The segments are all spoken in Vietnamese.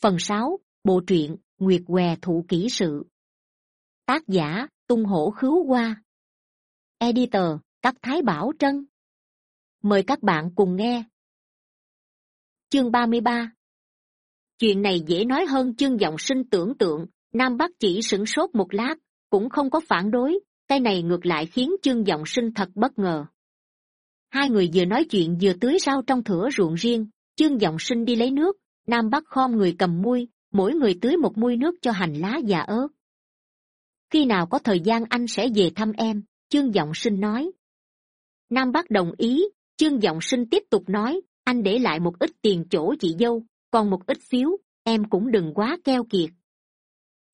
phần sáu, bộ truyện nguyệt què thụ kỹ sự. Tác giả, tung hổ khứu hoa. Editor các thái bảo trân. Mời các bạn cùng nghe. Chương ba mươi ba. Chuyện này dễ nói hơn chương giọng sinh tưởng tượng. Nam bắc chỉ sửng sốt một lát, cũng không có phản đối. Cái này ngược lại khiến chương giọng sinh thật bất ngờ. Hai người vừa nói chuyện vừa tưới rau trong thửa ruộng riêng. Chương giọng sinh đi lấy nước nam bắc khom người cầm muôi, mỗi người tưới một muôi nước cho hành lá và ớt. Khi nào có thời gian anh sẽ về thăm em? Chương giọng sinh nói. Nam bắc đồng ý, chương giọng sinh tiếp tục nói, anh để lại một ít tiền chỗ chị dâu, còn một ít phiếu, em cũng đừng quá keo kiệt.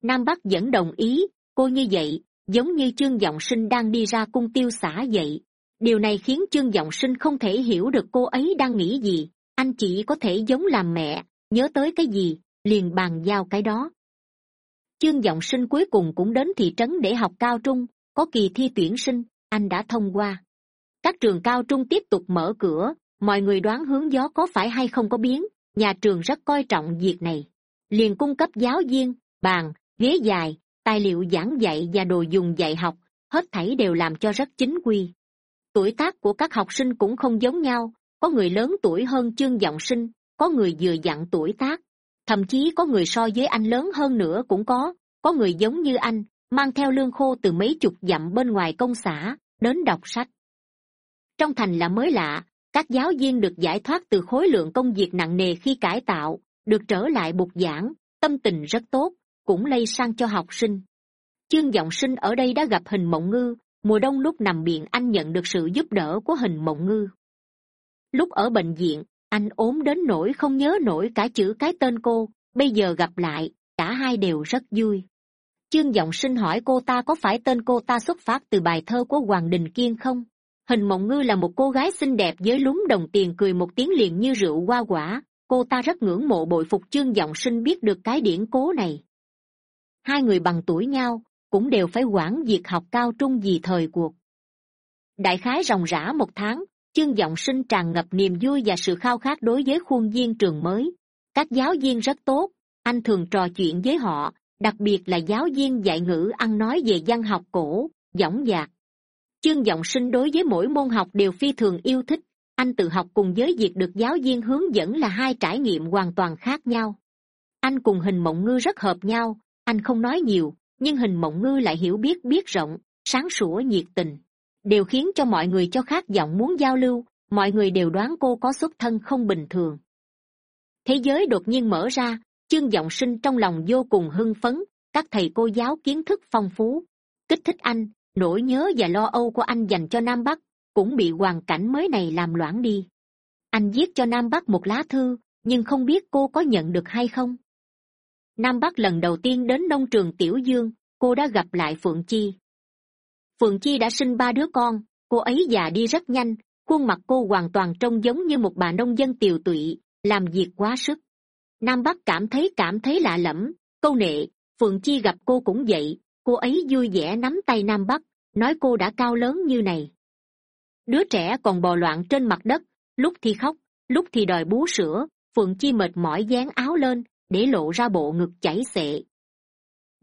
Nam bắc vẫn đồng ý, cô như vậy, giống như chương giọng sinh đang đi ra cung tiêu xả vậy. Điều này khiến chương giọng sinh không thể hiểu được cô ấy đang nghĩ gì, anh chỉ có thể giống làm mẹ nhớ tới cái gì, liền bàn giao cái đó. Chương giọng sinh cuối cùng cũng đến thị trấn để học cao trung, có kỳ thi tuyển sinh, anh đã thông qua. Các trường cao trung tiếp tục mở cửa, mọi người đoán hướng gió có phải hay không có biến, nhà trường rất coi trọng việc này. Liền cung cấp giáo viên, bàn, ghế dài, tài liệu giảng dạy và đồ dùng dạy học, hết thảy đều làm cho rất chính quy. Tuổi tác của các học sinh cũng không giống nhau, có người lớn tuổi hơn chương giọng sinh có người vừa dặn tuổi tác, thậm chí có người so với anh lớn hơn nữa cũng có. Có người giống như anh, mang theo lương khô từ mấy chục dặm bên ngoài công xã, đến đọc sách. Trong thành là mới lạ, các giáo viên được giải thoát từ khối lượng công việc nặng nề khi cải tạo, được trở lại bục giảng, tâm tình rất tốt, cũng lây sang cho học sinh. Chương g sinh ở đây đã gặp hình mộng ngư, mùa đông lúc nằm viện anh nhận được sự giúp đỡ của hình mộng ngư. Lúc ở bệnh viện anh ốm đến nỗi không nhớ nổi cả chữ cái tên cô, bây giờ gặp lại, cả hai đều rất vui. Chương g sinh hỏi cô ta có phải tên cô ta xuất phát từ bài thơ của hoàng đình kiên không? Hình mộng ngư là một cô gái xinh đẹp với lúm đồng tiền cười một tiếng liền như rượu hoa quả. Cô ta rất ngưỡng mộ bội phục chương g sinh biết được cái điển cố này. Hai người bằng tuổi nhau, cũng đều phải quản việc học cao trung vì thời cuộc. Đại khái ròng rã một tháng chương giọng sinh tràn ngập niềm vui và sự khao khát đối với khuôn viên trường mới. Các giáo viên rất tốt. Anh thường trò chuyện với họ, đặc biệt là giáo viên dạy ngữ ăn nói về văn học cổ dõng dạc chương giọng sinh đối với mỗi môn học đều phi thường yêu thích. Anh tự học cùng với việc được giáo viên hướng dẫn là hai trải nghiệm hoàn toàn khác nhau. Anh cùng hình mộng ngư rất hợp nhau. Anh không nói nhiều, nhưng hình mộng ngư lại hiểu biết biết rộng, sáng sủa nhiệt tình đều khiến cho mọi người cho khác giọng muốn giao lưu, mọi người đều đoán cô có xuất thân không bình thường. Thế giới đột nhiên mở ra, chương giọng sinh trong lòng vô cùng hưng phấn, các thầy cô giáo kiến thức phong phú. Kích thích anh, nỗi nhớ và lo âu của anh dành cho nam bắc cũng bị hoàn cảnh mới này làm loãng đi. Anh viết cho nam bắc một lá thư, nhưng không biết cô có nhận được hay không. Nam bắc lần đầu tiên đến nông trường tiểu dương, cô đã gặp lại phượng chi phượng chi đã sinh ba đứa con, cô ấy già đi rất nhanh, khuôn mặt cô hoàn toàn trông giống như một bà nông dân tiều tụy, làm việc quá sức. Nam bắc cảm thấy cảm thấy lạ lẫm, câu nệ, phượng chi gặp cô cũng vậy, cô ấy vui vẻ nắm tay nam bắc, nói cô đã cao lớn như này. Đứa trẻ còn bò loạn trên mặt đất, lúc thì khóc, lúc thì đòi bú sữa, phượng chi mệt mỏi dán áo lên, để lộ ra bộ ngực chảy xệ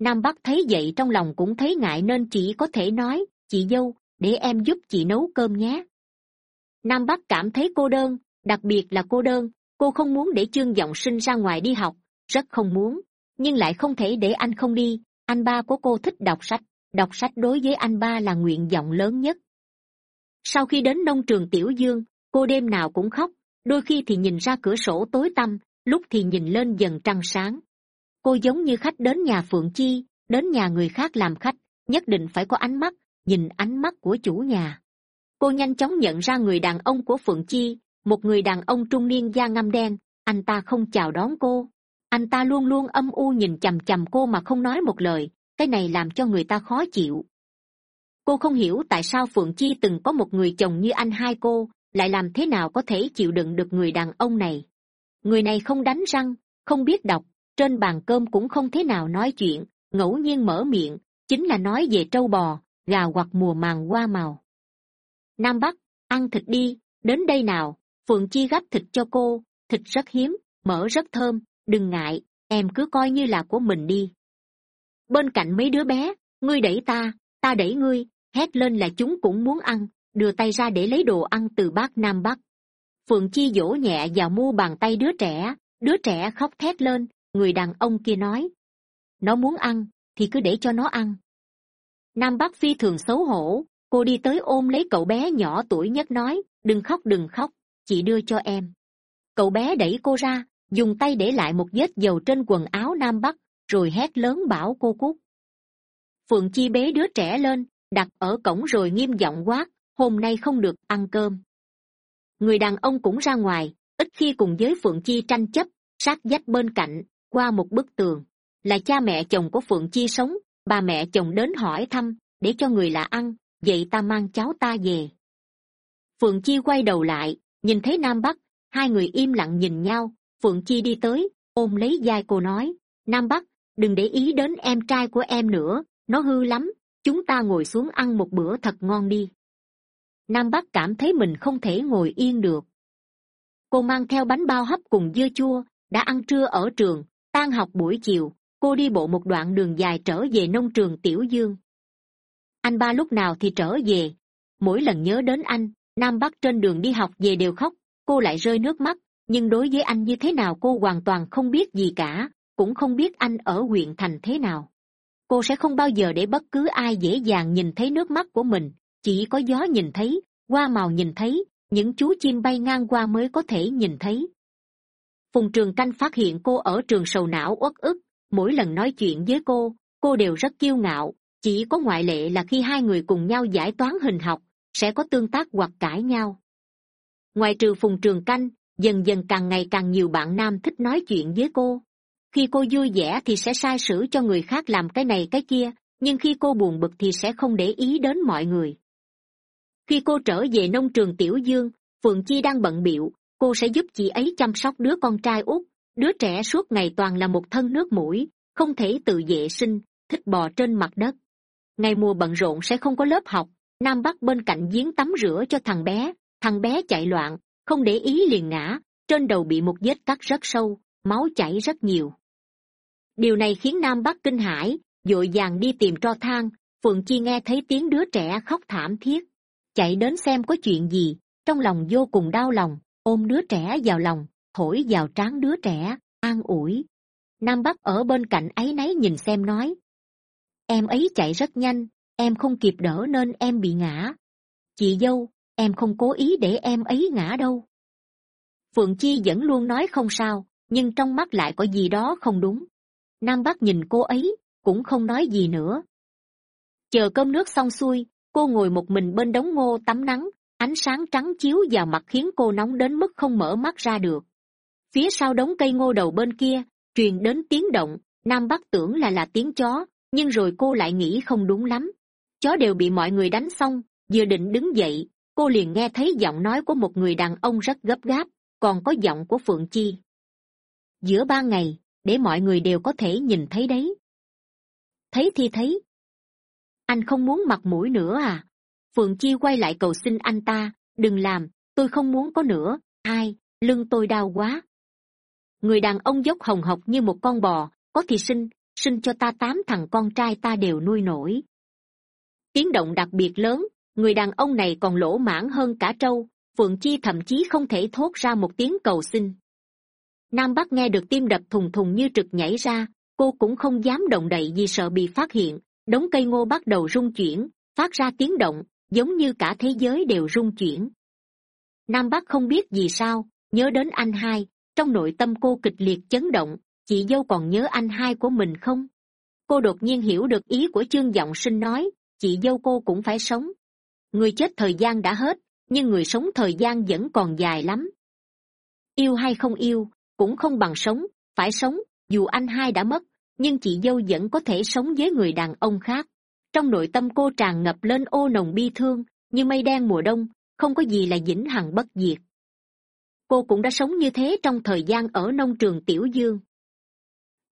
nam bắc thấy vậy trong lòng cũng thấy ngại nên chỉ có thể nói, chị dâu, để em giúp chị nấu cơm nhé. Nam bắc cảm thấy cô đơn, đặc biệt là cô đơn, cô không muốn để chương giọng sinh ra ngoài đi học, rất không muốn, nhưng lại không thể để anh không đi, anh ba của cô thích đọc sách đọc sách đối với anh ba là nguyện vọng lớn nhất. Sau khi đến nông trường tiểu dương, cô đêm nào cũng khóc, đôi khi thì nhìn ra cửa sổ tối tăm, lúc thì nhìn lên dần trăng sáng cô giống như khách đến nhà phượng chi, đến nhà người khác làm khách, nhất định phải có ánh mắt, nhìn ánh mắt của chủ nhà. Cô nhanh chóng nhận ra người đàn ông của phượng chi, một người đàn ông trung niên da ngăm đen. Anh ta không chào đón cô. Anh ta luôn luôn âm u nhìn c h ầ m c h ầ m cô mà không nói một lời. Cái này làm cho người ta khó chịu. Cô không hiểu tại sao phượng chi từng có một người chồng như anh hai cô, lại làm thế nào có thể chịu đựng được người đàn ông này. Người này không đánh răng, không biết đọc trên bàn cơm cũng không thế nào nói chuyện, ngẫu nhiên mở miệng, chính là nói về trâu bò, gà hoặc mùa màng hoa màu. Nam bắc, ăn thịt đi, đến đây nào, phượng chi gắp thịt cho cô, thịt rất hiếm, mỡ rất thơm, đừng ngại, em cứ coi như là của mình đi. Bên cạnh mấy đứa bé, ngươi đẩy ta ta đẩy ngươi, hét lên là chúng cũng muốn ăn, đưa tay ra để lấy đồ ăn từ bác nam bắc. Phượng chi dỗ nhẹ vào mu bàn tay đứa trẻ đứa trẻ khóc thét lên người đàn ông kia nói, nó muốn ăn, thì cứ để cho nó ăn. Nam bắc phi thường xấu hổ, cô đi tới ôm lấy cậu bé nhỏ tuổi nhất nói, đừng khóc đừng khóc, chị đưa cho em. Cậu bé đẩy cô ra, dùng tay để lại một vết dầu trên quần áo nam bắc, rồi hét lớn bảo cô cút. Phượng chi bế đứa trẻ lên, đặt ở cổng rồi nghiêm giọng quát, hôm nay không được ăn cơm. Người đàn ông cũng ra ngoài, ít khi cùng với phượng chi tranh chấp, sát dách bên cạnh qua một bức tường, là cha mẹ chồng của phượng chi sống, bà mẹ chồng đến hỏi thăm, để cho người lạ ăn, vậy ta mang cháu ta về. Phượng chi quay đầu lại, nhìn thấy nam bắc, hai người im lặng nhìn nhau, phượng chi đi tới, ôm lấy d cô nói, nam bắc, đừng để ý đến em trai của em nữa, nó hư lắm, chúng ta ngồi xuống ăn một bữa thật ngon đi. Nam bắc cảm thấy mình không thể ngồi yên được. Cô mang theo bánh bao hấp cùng dưa chua, đã ăn trưa ở trường tan học buổi chiều, cô đi bộ một đoạn đường dài trở về nông trường tiểu dương. Anh ba lúc nào thì trở về. Mỗi lần nhớ đến anh, nam bắc trên đường đi học về đều khóc, cô lại rơi nước mắt, nhưng đối với anh như thế nào cô hoàn toàn không biết gì cả, cũng không biết anh ở huyện thành thế nào. Cô sẽ không bao giờ để bất cứ ai dễ dàng nhìn thấy nước mắt của mình, chỉ có gió nhìn thấy, hoa màu nhìn thấy, những chú chim bay ngang qua mới có thể nhìn thấy phùng trường canh phát hiện cô ở trường sầu não uất ức. Mỗi lần nói chuyện với cô cô đều rất kiêu ngạo. Chỉ có ngoại lệ là khi hai người cùng nhau giải toán hình học, sẽ có tương tác hoặc cãi nhau. Ngoài trừ phùng trường canh, dần dần càng ngày càng nhiều bạn nam thích nói chuyện với cô. Khi cô vui vẻ thì sẽ sai sử cho người khác làm cái này cái kia, nhưng khi cô buồn bực thì sẽ không để ý đến mọi người. Khi cô trở về nông trường tiểu dương, phượng chi đang bận biệu cô sẽ giúp chị ấy chăm sóc đứa con trai út. Đứa trẻ suốt ngày toàn là một thân nước mũi, không thể tự vệ sinh thích bò trên mặt đất. Ngày mùa bận rộn sẽ không có lớp học. Nam bắc bên cạnh giếng tắm rửa cho thằng bé. Thằng bé chạy loạn, không để ý liền ngã. Trên đầu bị một vết cắt rất sâu, máu chảy rất nhiều. Điều này khiến nam bắc kinh hãi d ộ i vàng đi tìm tro thang. Phượng chi nghe thấy tiếng đứa trẻ khóc thảm thiết. Chạy đến xem có chuyện gì, trong lòng vô cùng đau lòng ôm đứa trẻ vào lòng, thổi vào trán đứa trẻ, an ủi. Nam bắc ở bên cạnh ấy nấy nhìn xem nói, em ấy chạy rất nhanh, em không kịp đỡ nên em bị ngã. Chị dâu, em không cố ý để em ấy ngã đâu. Phượng chi vẫn luôn nói không sao, nhưng trong mắt lại có gì đó không đúng. Nam bắc nhìn cô ấy, cũng không nói gì nữa. Chờ cơm nước xong xuôi, cô ngồi một mình bên đống ngô tắm nắng ánh sáng trắng chiếu vào mặt khiến cô nóng đến mức không mở mắt ra được. Phía sau đống cây ngô đầu bên kia, truyền đến tiếng động, nam bắc tưởng là là tiếng chó, nhưng rồi cô lại nghĩ không đúng lắm. Chó đều bị mọi người đánh xong, vừa định đứng dậy, cô liền nghe thấy giọng nói của một người đàn ông rất gấp gáp, còn có giọng của phượng chi. Giữa ba ngày, để mọi người đều có thể nhìn thấy đấy. Thấy thì thấy. Anh không muốn mặt mũi nữa à? Phượng chi quay lại cầu xin anh ta, đừng làm, tôi không muốn có nữa, ai, lưng tôi đau quá. Người đàn ông dốc hồng hộc như một con bò, có thì sinh sinh cho ta tám thằng con trai ta đều nuôi nổi. Tiếng động đặc biệt lớn, người đàn ông này còn lỗ mãn hơn cả trâu, phượng chi thậm chí không thể thốt ra một tiếng cầu xin. Nam bắc nghe được tim đập thùng thùng như trực nhảy ra, cô cũng không dám động đậy vì sợ bị phát hiện, đống cây ngô bắt đầu rung chuyển, phát ra tiếng động giống như cả thế giới đều rung chuyển. Nam bắc không biết vì sao, nhớ đến anh hai, trong nội tâm cô kịch liệt chấn động, chị dâu còn nhớ anh hai của mình không? Cô đột nhiên hiểu được ý của chương giọng sinh nói, chị dâu cô cũng phải sống. Người chết thời gian đã hết, nhưng người sống thời gian vẫn còn dài lắm. Yêu hay không yêu, cũng không bằng sống, phải sống, dù anh hai đã mất, nhưng chị dâu vẫn có thể sống với người đàn ông khác trong nội tâm cô tràn ngập lên ô nồng bi thương, như mây đen mùa đông, không có gì là vĩnh hằng bất diệt. Cô cũng đã sống như thế trong thời gian ở nông trường tiểu dương.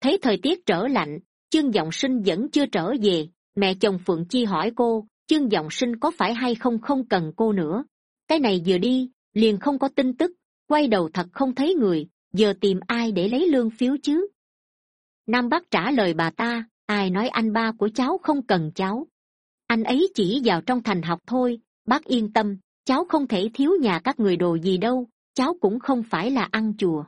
Thấy thời tiết trở lạnh, chương giọng sinh vẫn chưa trở về, mẹ chồng phượng chi hỏi cô, chương giọng sinh có phải hay không không cần cô nữa? Cái này vừa đi, liền không có tin tức, quay đầu thật không thấy người, giờ tìm ai để lấy lương phiếu chứ? Nam bắc trả lời bà ta ai nói anh ba của cháu không cần cháu? Anh ấy chỉ vào trong thành học thôi, bác yên tâm, cháu không thể thiếu nhà các người đồ gì đâu, cháu cũng không phải là ăn chùa.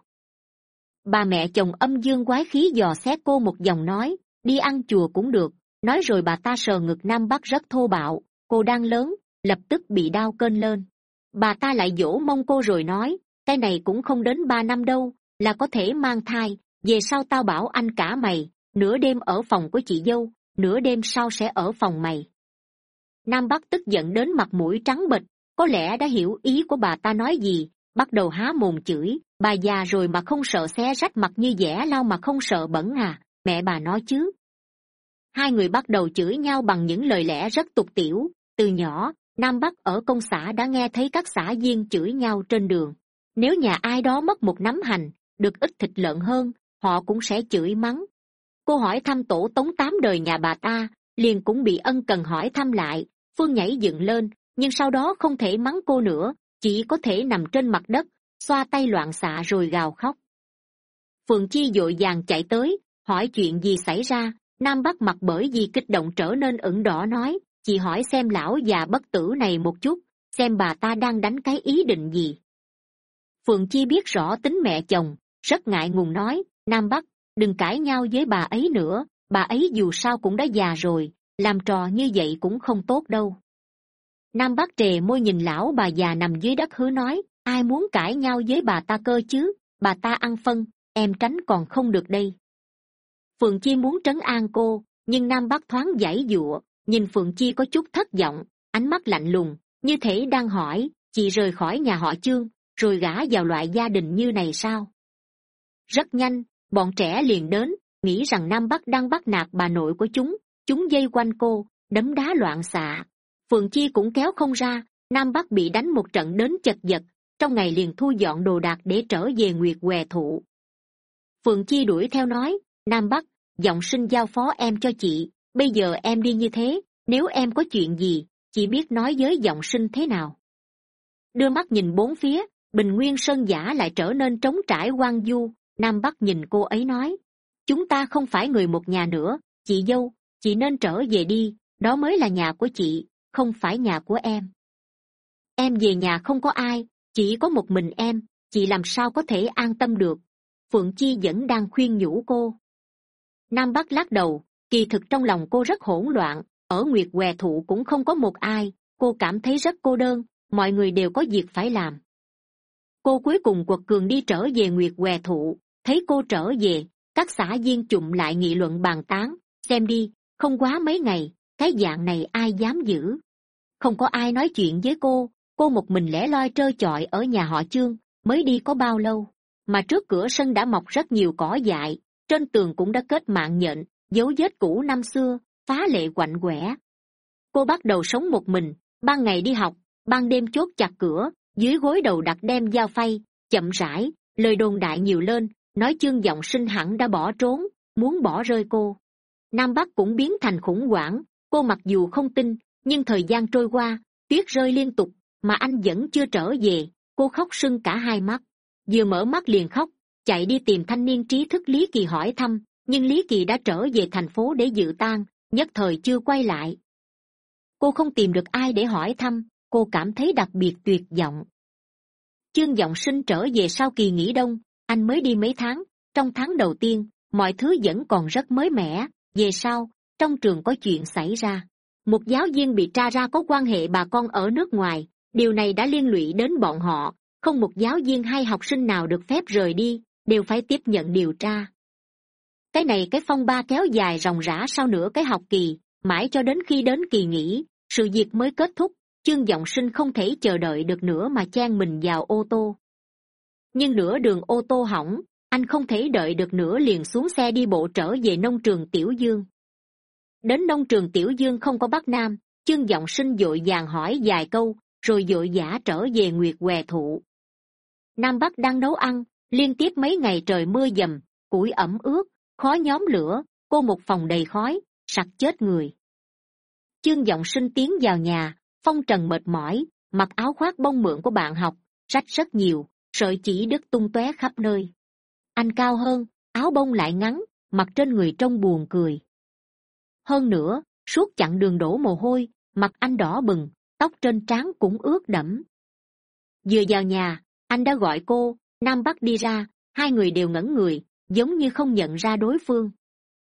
Bà mẹ chồng âm dương quái khí dò xét cô một dòng nói, đi ăn chùa cũng được, nói rồi bà ta sờ ngực nam bắc rất thô bạo, cô đang lớn, lập tức bị đau cơn lên. Bà ta lại dỗ mông cô rồi nói, cái này cũng không đến ba năm đâu, là có thể mang thai, về sau tao bảo anh cả mày nửa đêm ở phòng của chị dâu, nửa đêm sau sẽ ở phòng mày. Nam bắc tức giận đến mặt mũi trắng bệch, có lẽ đã hiểu ý của bà ta nói gì, bắt đầu há mồm chửi, bà già rồi mà không sợ xé rách mặt như dẻ lau mà không sợ bẩn à mẹ bà nói chứ. Hai người bắt đầu chửi nhau bằng những lời lẽ rất tục tiểu. Từ nhỏ, nam bắc ở công xã đã nghe thấy các xã viên chửi nhau trên đường. Nếu nhà ai đó mất một nắm hành, được ít thịt lợn hơn, họ cũng sẽ chửi mắng cô hỏi thăm tổ tống tám đời nhà bà ta, liền cũng bị ân cần hỏi thăm lại. Phương nhảy dựng lên, nhưng sau đó không thể mắng cô nữa, chỉ có thể nằm trên mặt đất, xoa tay loạn xạ rồi gào khóc. Phượng chi d ộ i vàng chạy tới, hỏi chuyện gì xảy ra. Nam bắc mặt bởi vì kích động trở nên ửng đỏ nói, chị hỏi xem lão già bất tử này một chút, xem bà ta đang đánh cái ý định gì. Phượng chi biết rõ tính mẹ chồng, rất ngại ngùng nói, nam bắc đừng cãi nhau với bà ấy nữa, bà ấy dù sao cũng đã già rồi, làm trò như vậy cũng không tốt đâu. Nam bắc trề môi nhìn lão bà già nằm dưới đất hứa nói, ai muốn cãi nhau với bà ta cơ chứ? Bà ta ăn phân, em tránh còn không được đây. Phượng chi muốn trấn an cô, nhưng nam bắc thoáng giãy giụa, nhìn phượng chi có chút thất vọng, ánh mắt lạnh lùng, như thể đang hỏi, chị rời khỏi nhà họ chương rồi gả vào loại gia đình như này sao? Rất nhanh bọn trẻ liền đến, nghĩ rằng nam bắc đang bắt nạt bà nội của chúng. Chúng dây quanh cô, đấm đá loạn xạ. Phượng chi cũng kéo không ra, nam bắc bị đánh một trận đến chật vật. Trong ngày liền thu dọn đồ đạc để trở về nguyệt què thụ. Phượng chi đuổi theo nói, nam bắc, giọng sinh giao phó em cho chị. Bây giờ em đi như thế, nếu em có chuyện gì, chị biết nói với giọng sinh thế nào. Đưa mắt nhìn bốn phía, bình nguyên sơn giả lại trở nên trống trải hoang du nam bắc nhìn cô ấy nói, chúng ta không phải người một nhà nữa, chị dâu, chị nên trở về đi, đó mới là nhà của chị, không phải nhà của em. Em về nhà không có ai, chỉ có một mình em, chị làm sao có thể an tâm được? Phượng chi vẫn đang khuyên nhủ cô. Nam bắc lắc đầu, kỳ thực trong lòng cô rất hỗn loạn, ở nguyệt què thụ cũng không có một ai, cô cảm thấy rất cô đơn, mọi người đều có việc phải làm. Cô cuối cùng quật cường đi trở về nguyệt què thụ thấy cô trở về, các xã viên chụm lại nghị luận bàn tán. Xem đi, không quá mấy ngày, cái dạng này ai dám giữ? Không có ai nói chuyện với cô. Cô một mình lẻ loi trơ chọi ở nhà họ chương mới đi có bao lâu? Mà trước cửa sân đã mọc rất nhiều cỏ dại, trên tường cũng đã kết mạng nhện, dấu vết cũ năm xưa, phá lệ quạnh quẻ. Cô bắt đầu sống một mình, ban ngày đi học, ban đêm chốt chặt cửa, dưới gối đầu đặt đem dao phay, chậm rãi, lời đồn đại nhiều lên nói chương giọng sinh hẳn đã bỏ trốn, muốn bỏ rơi cô. Nam bắc cũng biến thành khủng hoảng, cô mặc dù không tin, nhưng thời gian trôi qua, tuyết rơi liên tục, mà anh vẫn chưa trở về, cô khóc sưng cả hai mắt. Vừa mở mắt liền khóc, chạy đi tìm thanh niên trí thức lý kỳ hỏi thăm, nhưng lý kỳ đã trở về thành phố để dự tang, nhất thời chưa quay lại. Cô không tìm được ai để hỏi thăm, cô cảm thấy đặc biệt tuyệt vọng. Chương giọng sinh trở về sau kỳ nghỉ đông anh mới đi mấy tháng, trong tháng đầu tiên, mọi thứ vẫn còn rất mới mẻ. Về sau, trong trường có chuyện xảy ra. Một giáo viên bị tra ra có quan hệ bà con ở nước ngoài. Điều này đã liên lụy đến bọn họ. Không một giáo viên hay học sinh nào được phép rời đi, đều phải tiếp nhận điều tra. Cái này cái phong ba kéo dài ròng rã sau nửa cái học kỳ, mãi cho đến khi đến kỳ nghỉ, sự việc mới kết thúc. Chương giọng sinh không thể chờ đợi được nữa mà chen mình vào ô tô nhưng nửa đường ô tô hỏng, anh không thể đợi được nữa liền xuống xe đi bộ trở về nông trường tiểu dương. Đến nông trường tiểu dương không có bắc nam, chương giọng sinh d ộ i vàng hỏi vài câu, rồi d ộ i vã trở về nguyệt què thụ. Nam bắc đang nấu ăn, liên tiếp mấy ngày trời mưa dầm, củi ẩm ướt khói nhóm lửa, cô một phòng đầy khói, sặc chết người. Chương giọng sinh tiến vào nhà, phong trần mệt mỏi, mặc áo khoác bông mượn của bạn học, rách rất nhiều sợi chỉ đứt tung tóe khắp nơi. Anh cao hơn, áo bông lại ngắn mặt trên người trông buồn cười. Hơn nữa, suốt chặng đường đổ mồ hôi, mặt anh đỏ bừng, tóc trên trán cũng ướt đẫm. Vừa vào nhà, anh đã gọi cô, nam bắc đi ra, hai người đều ngẩn người, giống như không nhận ra đối phương.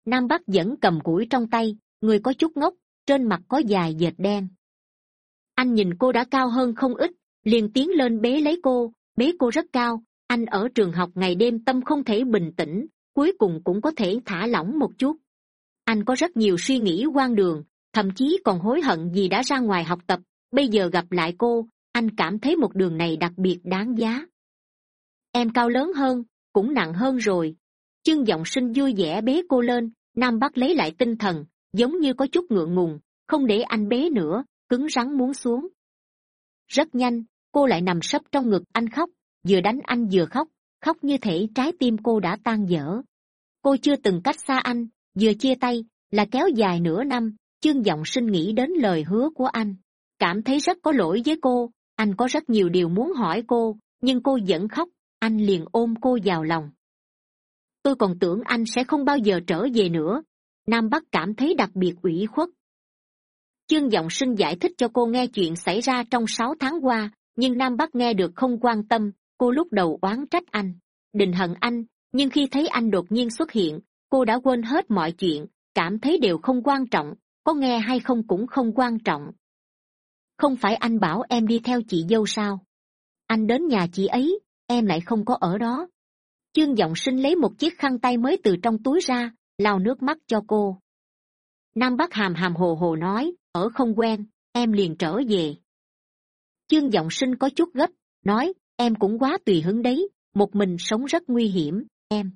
Nam bắc vẫn cầm củi trong tay, người có chút ngốc, trên mặt có dài dệt đen. Anh nhìn cô đã cao hơn không ít, liền tiến lên bế lấy cô bế cô rất cao, anh ở trường học ngày đêm tâm không thể bình tĩnh, cuối cùng cũng có thể thả lỏng một chút. Anh có rất nhiều suy nghĩ quan đường, thậm chí còn hối hận vì đã ra ngoài học tập. Bây giờ gặp lại cô, anh cảm thấy một đường này đặc biệt đáng giá. Em cao lớn hơn, cũng nặng hơn rồi. Chương giọng sinh vui vẻ bế cô lên, nam bắc lấy lại tinh thần, giống như có chút ngượng ngùng, không để anh bế nữa, cứng rắn muốn xuống. Rất nhanh cô lại nằm sấp trong ngực anh khóc, vừa đánh anh vừa khóc khóc như thể trái tim cô đã tan dở. Cô chưa từng cách xa anh, vừa chia tay là kéo dài nửa năm, chương giọng sinh nghĩ đến lời hứa của anh. Cảm thấy rất có lỗi với cô, anh có rất nhiều điều muốn hỏi cô, nhưng cô vẫn khóc, anh liền ôm cô vào lòng. Tôi còn tưởng anh sẽ không bao giờ trở về nữa. Nam bắc cảm thấy đặc biệt ủy khuất. Chương giọng sinh giải thích cho cô nghe chuyện xảy ra trong sáu tháng qua nhưng nam bắc nghe được không quan tâm, cô lúc đầu oán trách anh. Đình hận anh, nhưng khi thấy anh đột nhiên xuất hiện, cô đã quên hết mọi chuyện, cảm thấy đều không quan trọng, có nghe hay không cũng không quan trọng. Không phải anh bảo em đi theo chị dâu sao? Anh đến nhà chị ấy, em lại không có ở đó. Chương giọng sinh lấy một chiếc khăn tay mới từ trong túi ra, lau nước mắt cho cô. Nam bắc hàm hàm hồ hồ nói, ở không quen, em liền trở về chương giọng sinh có chút gấp, nói, em cũng quá tùy hứng đấy, một mình sống rất nguy hiểm, em.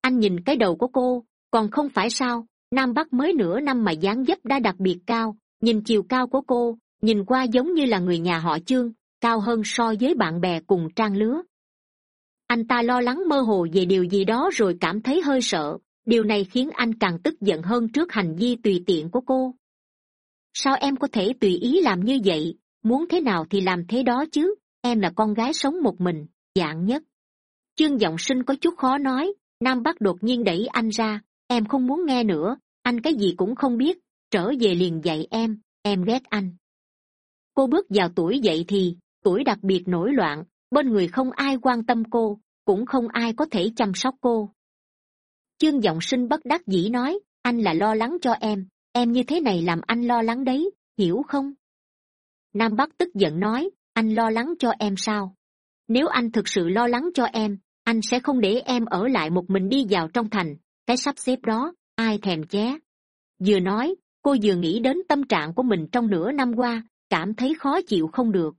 Anh nhìn cái đầu của cô, còn không phải sao, nam bắc mới nửa năm mà dáng dấp đã đặc biệt cao, nhìn chiều cao của cô, nhìn qua giống như là người nhà họ chương, cao hơn so với bạn bè cùng trang lứa. Anh ta lo lắng mơ hồ về điều gì đó rồi cảm thấy hơi sợ, điều này khiến anh càng tức giận hơn trước hành vi tùy tiện của cô. Sao em có thể tùy ý làm như vậy? Muốn thế nào thì làm thế đó chứ, em là con gái sống một mình dạng nhất. Chương giọng sinh có chút khó nói, nam bắc đột nhiên đẩy anh ra, em không muốn nghe nữa, anh cái gì cũng không biết, trở về liền dạy em em ghét anh. Cô bước vào tuổi dậy thì, tuổi đặc biệt nổi loạn, bên người không ai quan tâm cô, cũng không ai có thể chăm sóc cô. Chương giọng sinh bất đắc dĩ nói, anh là lo lắng cho em em như thế này làm anh lo lắng đấy, hiểu không? Nam bắc tức giận nói, anh lo lắng cho em sao? Nếu anh thực sự lo lắng cho em, anh sẽ không để em ở lại một mình đi vào trong thành. Cái sắp xếp đó, ai thèm ché? Vừa nói, cô vừa nghĩ đến tâm trạng của mình trong nửa năm qua, cảm thấy khó chịu không được.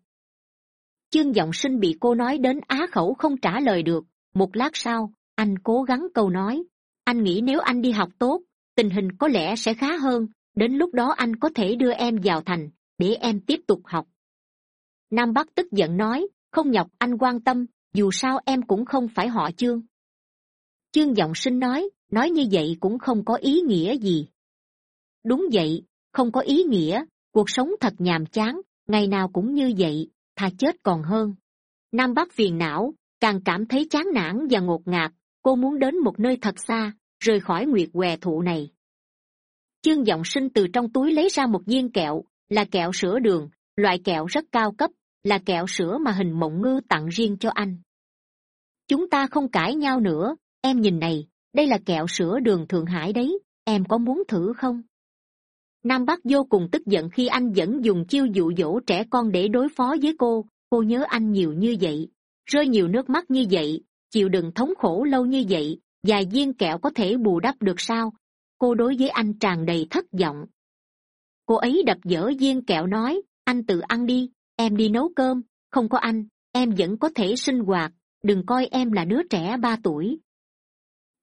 Chương giọng sinh bị cô nói đến á khẩu không trả lời được. Một lát sau, anh cố gắng câu nói, anh nghĩ nếu anh đi học tốt, tình hình có lẽ sẽ khá hơn. Đến lúc đó anh có thể đưa em vào thành để em tiếp tục học. Nam bắc tức giận nói, không nhọc, anh quan tâm, dù sao em cũng không phải họ chương. Chương giọng sinh nói nói như vậy cũng không có ý nghĩa gì. Đúng vậy, không có ý nghĩa, cuộc sống thật nhàm chán, ngày nào cũng như vậy thà chết còn hơn. Nam bắc phiền não, càng cảm thấy chán nản và ngột ngạt, cô muốn đến một nơi thật xa, rời khỏi nguyệt què thụ này. Chương giọng sinh từ trong túi lấy ra một viên kẹo là kẹo sữa đường, loại kẹo rất cao cấp, là kẹo sữa mà hình mộng ngư tặng riêng cho anh. Chúng ta không cãi nhau nữa, em nhìn này, đây là kẹo sữa đường thượng hải đấy, em có muốn thử không? Nam bắc vô cùng tức giận khi anh vẫn dùng chiêu dụ dỗ trẻ con để đối phó với cô cô nhớ anh nhiều như vậy, rơi nhiều nước mắt như vậy, chịu đựng thống khổ lâu như vậy, vài viên kẹo có thể bù đắp được sao? Cô đối với anh tràn đầy thất vọng cô ấy đập dở viên kẹo nói, anh tự ăn đi, em đi nấu cơm, không có anh, em vẫn có thể sinh hoạt, đừng coi em là đứa trẻ ba tuổi.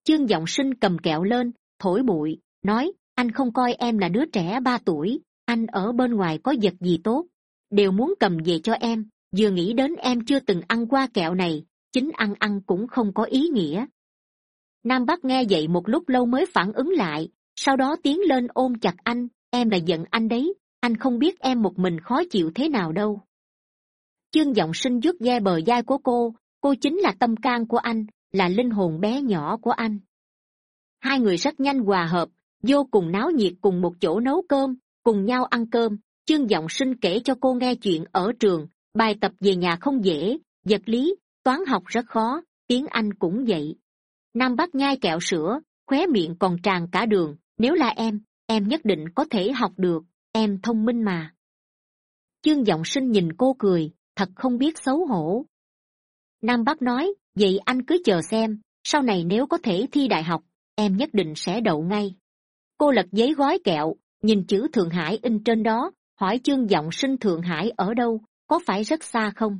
Chương giọng sinh cầm kẹo lên, thổi bụi, nói, anh không coi em là đứa trẻ ba tuổi, anh ở bên ngoài có vật gì tốt, đều muốn cầm về cho em, vừa nghĩ đến em chưa từng ăn qua kẹo này, chính ăn ăn cũng không có ý nghĩa. Nam bắc nghe vậy một lúc lâu mới phản ứng lại, sau đó tiến lên ôm chặt anh em là giận anh đấy, anh không biết em một mình khó chịu thế nào đâu. Chương giọng sinh vuốt ghe bờ vai của cô cô chính là tâm can của anh, là linh hồn bé nhỏ của anh. Hai người rất nhanh hòa hợp, vô cùng náo nhiệt cùng một chỗ nấu cơm, cùng nhau ăn cơm. Chương giọng sinh kể cho cô nghe chuyện ở trường, bài tập về nhà không dễ, vật lý, toán học rất khó, tiếng anh cũng vậy. Nam bắc nhai kẹo sữa, khóe miệng còn tràn cả đường, nếu là em em nhất định có thể học được, em thông minh mà. Chương giọng sinh nhìn cô cười, thật không biết xấu hổ. Nam bắc nói, vậy anh cứ chờ xem, sau này nếu có thể thi đại học, em nhất định sẽ đậu ngay. Cô lật giấy gói kẹo, nhìn chữ thượng hải in trên đó, hỏi chương giọng sinh thượng hải ở đâu, có phải rất xa không?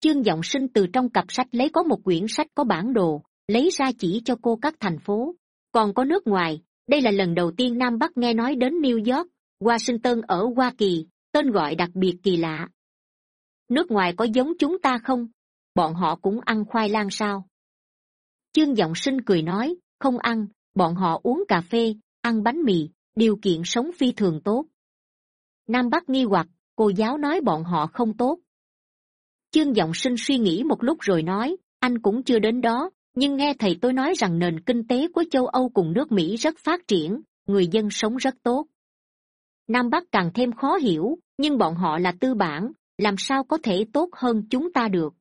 Chương giọng sinh từ trong cặp sách lấy có một quyển sách có bản đồ, lấy ra chỉ cho cô các thành phố, còn có nước ngoài đây là lần đầu tiên nam bắc nghe nói đến new york, washington ở hoa kỳ, tên gọi đặc biệt kỳ lạ. Nước ngoài có giống chúng ta không? Bọn họ cũng ăn khoai lang sao? Chương giọng sinh cười nói, không ăn, bọn họ uống cà phê, ăn bánh mì, điều kiện sống phi thường tốt. Nam bắc nghi hoặc, cô giáo nói bọn họ không tốt. Chương giọng sinh suy nghĩ một lúc rồi nói, anh cũng chưa đến đó nhưng nghe thầy tôi nói rằng nền kinh tế của châu âu cùng nước mỹ rất phát triển, người dân sống rất tốt. Nam bắc càng thêm khó hiểu, nhưng bọn họ là tư bản, làm sao có thể tốt hơn chúng ta được?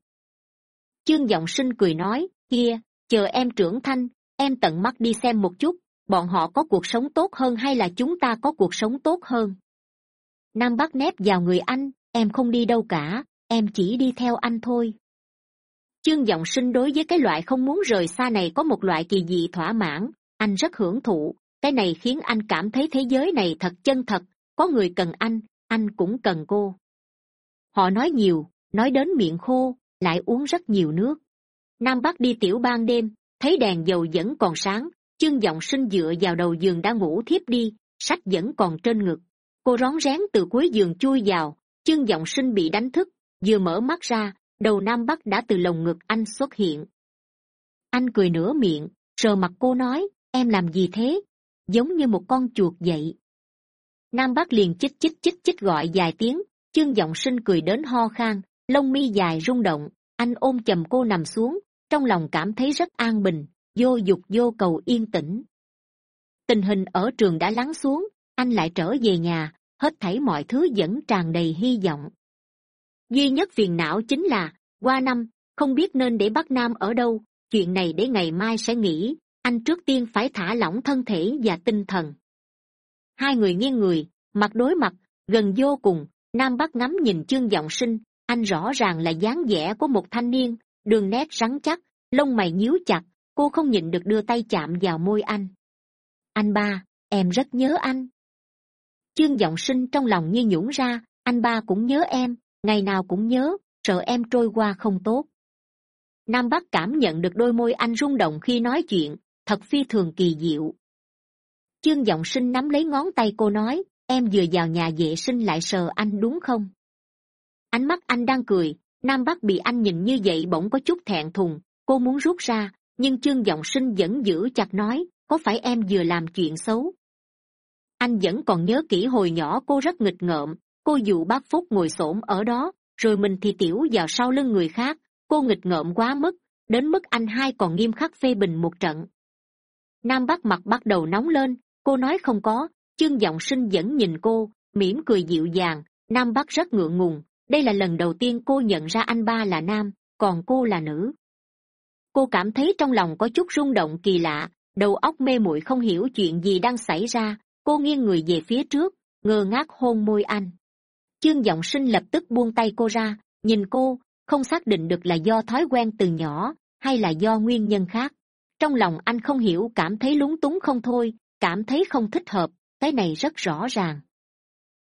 Chương g sinh cười nói kia chờ em trưởng thanh em tận mắt đi xem một chút, bọn họ có cuộc sống tốt hơn hay là chúng ta có cuộc sống tốt hơn? Nam bắc nép vào người anh, em không đi đâu cả, em chỉ đi theo anh thôi chương giọng sinh đối với cái loại không muốn rời xa này có một loại kỳ dị thỏa mãn. Anh rất hưởng thụ. Cái này khiến anh cảm thấy thế giới này thật chân thật. Có người cần anh anh cũng cần cô. Họ nói nhiều, nói đến miệng khô, lại uống rất nhiều nước. Nam bắc đi tiểu ban đêm, thấy đèn dầu vẫn còn sáng. Chương giọng sinh dựa vào đầu giường đã ngủ thiếp đi, sách vẫn còn trên ngực. Cô rón rén từ cuối giường chui vào. Chương giọng sinh bị đánh thức, vừa mở mắt ra đầu nam bắc đã từ lồng ngực anh xuất hiện. Anh cười nửa miệng, sờ mặt cô nói, em làm gì thế? Giống như một con chuột vậy nam bắc liền chích chích chích chích gọi vài tiếng, chương giọng sinh cười đến ho khan, lông mi dài rung động. Anh ôm chầm cô nằm xuống, trong lòng cảm thấy rất an bình, vô dục vô cầu yên tĩnh. Tình hình ở trường đã lắng xuống, anh lại trở về nhà, hết thảy mọi thứ vẫn tràn đầy hy vọng duy nhất phiền não chính là, qua năm, không biết nên để bắc nam ở đâu, chuyện này để ngày mai sẽ nghĩ, anh trước tiên phải thả lỏng thân thể và tinh thần. Hai người nghiêng người, mặt đối mặt, gần vô cùng, nam bắc ngắm nhìn chương giọng sinh, anh rõ ràng là dáng vẻ của một thanh niên, đường nét rắn chắc, lông mày nhíu chặt, cô không nhịn được đưa tay chạm vào môi anh. Anh ba, em rất nhớ anh. Chương giọng sinh trong lòng như nhũn ra, anh ba cũng nhớ em ngày nào cũng nhớ, sợ em trôi qua không tốt. Nam bắc cảm nhận được đôi môi anh rung động khi nói chuyện, thật phi thường kỳ diệu. Chương giọng sinh nắm lấy ngón tay cô nói, em vừa vào nhà vệ sinh lại sờ anh đúng không? Ánh mắt anh đang cười, nam bắc bị anh nhìn như vậy bỗng có chút thẹn thùng, cô muốn rút ra, nhưng chương giọng sinh vẫn giữ chặt nói, có phải em vừa làm chuyện xấu? Anh vẫn còn nhớ kỹ hồi nhỏ cô rất nghịch ngợm cô dụ bác phúc ngồi s ổm ở đó, rồi mình thì tiểu vào sau lưng người khác. Cô nghịch ngợm quá mức, đến mức anh hai còn nghiêm khắc phê bình một trận. Nam bắc mặt bắt đầu nóng lên, cô nói không có chương giọng sinh vẫn nhìn cô, mỉm cười dịu dàng. Nam bắc rất ngượng ngùng, đây là lần đầu tiên cô nhận ra anh ba là nam, còn cô là nữ. Cô cảm thấy trong lòng có chút rung động kỳ lạ, đầu óc mê muội không hiểu chuyện gì đang xảy ra. Cô nghiêng người về phía trước, ngơ ngác hôn môi anh chương giọng sinh lập tức buông tay cô ra, nhìn cô, không xác định được là do thói quen từ nhỏ, hay là do nguyên nhân khác. Trong lòng anh không hiểu, cảm thấy lúng túng không thôi, cảm thấy không thích hợp, cái này rất rõ ràng.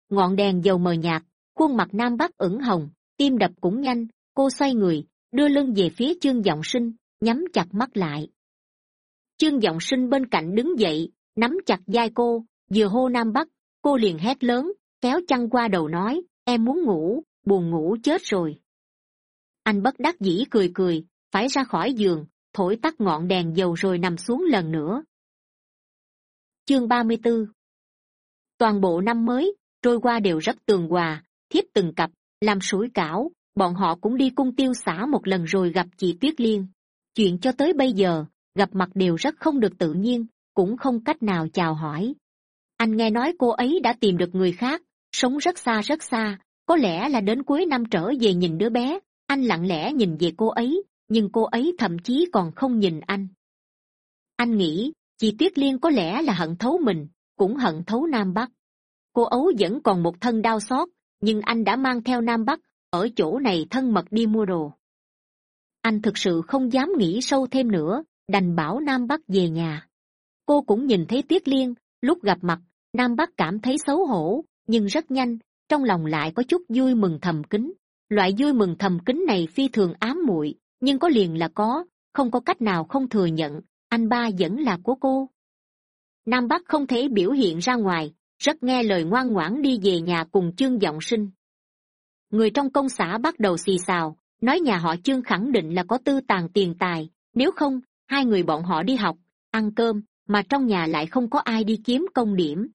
Ngọn đèn dầu mờ nhạt, khuôn mặt nam bắc ửng hồng, tim đập cũng nhanh, cô xoay người, đưa lưng về phía chương giọng sinh, nhắm chặt mắt lại. Chương giọng sinh bên cạnh đứng dậy, nắm chặt d cô, vừa hô nam bắc, cô liền hét lớn kéo chăn qua đầu nói, em muốn ngủ, buồn ngủ chết rồi. Anh bất đắc dĩ cười cười, phải ra khỏi giường, thổi tắt ngọn đèn dầu rồi nằm xuống lần nữa. Chương ba mươi b ố toàn bộ năm mới, trôi qua đều rất tường hòa, thiếp từng cặp, làm sủi cảo, bọn họ cũng đi cung tiêu xả một lần rồi gặp chị tuyết liên. Chuyện cho tới bây giờ, gặp mặt đều rất không được tự nhiên, cũng không cách nào chào hỏi. Anh nghe nói cô ấy đã tìm được người khác sống rất xa rất xa, có lẽ là đến cuối năm trở về nhìn đứa bé, anh lặng lẽ nhìn về cô ấy, nhưng cô ấy thậm chí còn không nhìn anh. Anh nghĩ, chị tuyết liên có lẽ là hận thấu mình, cũng hận thấu nam bắc. Cô ấu vẫn còn một thân đau xót, nhưng anh đã mang theo nam bắc, ở chỗ này thân mật đi mua đồ. Anh thực sự không dám nghĩ sâu thêm nữa, đành bảo nam bắc về nhà. Cô cũng nhìn thấy tuyết liên, lúc gặp mặt, nam bắc cảm thấy xấu hổ nhưng rất nhanh, trong lòng lại có chút vui mừng thầm kín. Loại vui mừng thầm kín này phi thường ám muội, nhưng có liền là có, không có cách nào không thừa nhận, anh ba vẫn là của cô. Nam bắc không thể biểu hiện ra ngoài, rất nghe lời ngoan ngoãn đi về nhà cùng chương giọng sinh. Người trong công xã bắt đầu xì xào, nói nhà họ chương khẳng định là có tư tàn tiền tài, nếu không, hai người bọn họ đi học, ăn cơm, mà trong nhà lại không có ai đi kiếm công điểm.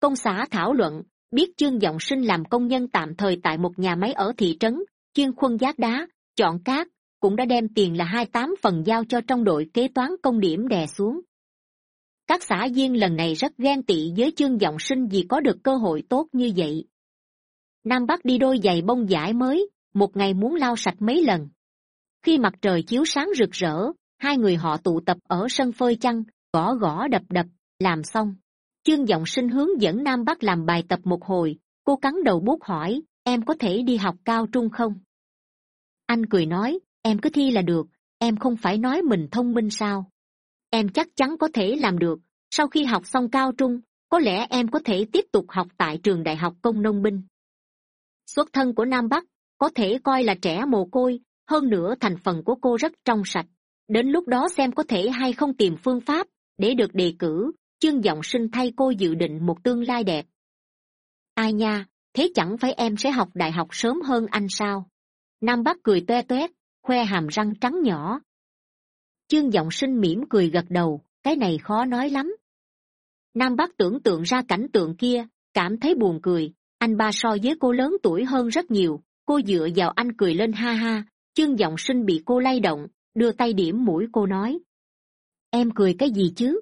Công xã thảo luận biết chương giọng sinh làm công nhân tạm thời tại một nhà máy ở thị trấn, chuyên khuân giác đá, chọn cát, cũng đã đem tiền là hai tám phần giao cho trong đội kế toán công điểm đè xuống. Các xã viên lần này rất ghen tị với chương giọng sinh vì có được cơ hội tốt như vậy. Nam bắc đi đôi giày bông dải mới, một ngày muốn lau sạch mấy lần. Khi mặt trời chiếu sáng rực rỡ, hai người họ tụ tập ở sân phơi chăn, gõ gõ đập đập, làm xong chương giọng sinh hướng dẫn nam bắc làm bài tập một hồi cô cắn đầu bút hỏi, em có thể đi học cao trung không? Anh cười nói, em cứ thi là được, em không phải nói mình thông minh sao? Em chắc chắn có thể làm được, sau khi học xong cao trung, có lẽ em có thể tiếp tục học tại trường đại học công nông binh. Xuất thân của nam bắc, có thể coi là trẻ mồ côi, hơn nữa thành phần của cô rất trong sạch, đến lúc đó xem có thể hay không tìm phương pháp để được đề cử chương giọng sinh thay cô dự định một tương lai đẹp. Ai nha, thế chẳng phải em sẽ học đại học sớm hơn anh sao? Nam bắc cười toe toét, khoe hàm răng trắng nhỏ. Chương giọng sinh mỉm cười gật đầu, cái này khó nói lắm. Nam bắc tưởng tượng ra cảnh tượng kia, cảm thấy buồn cười. Anh ba so với cô lớn tuổi hơn rất nhiều, cô dựa vào anh cười lên ha ha. Chương giọng sinh bị cô lay động, đưa tay điểm mũi cô nói. Em cười cái gì chứ?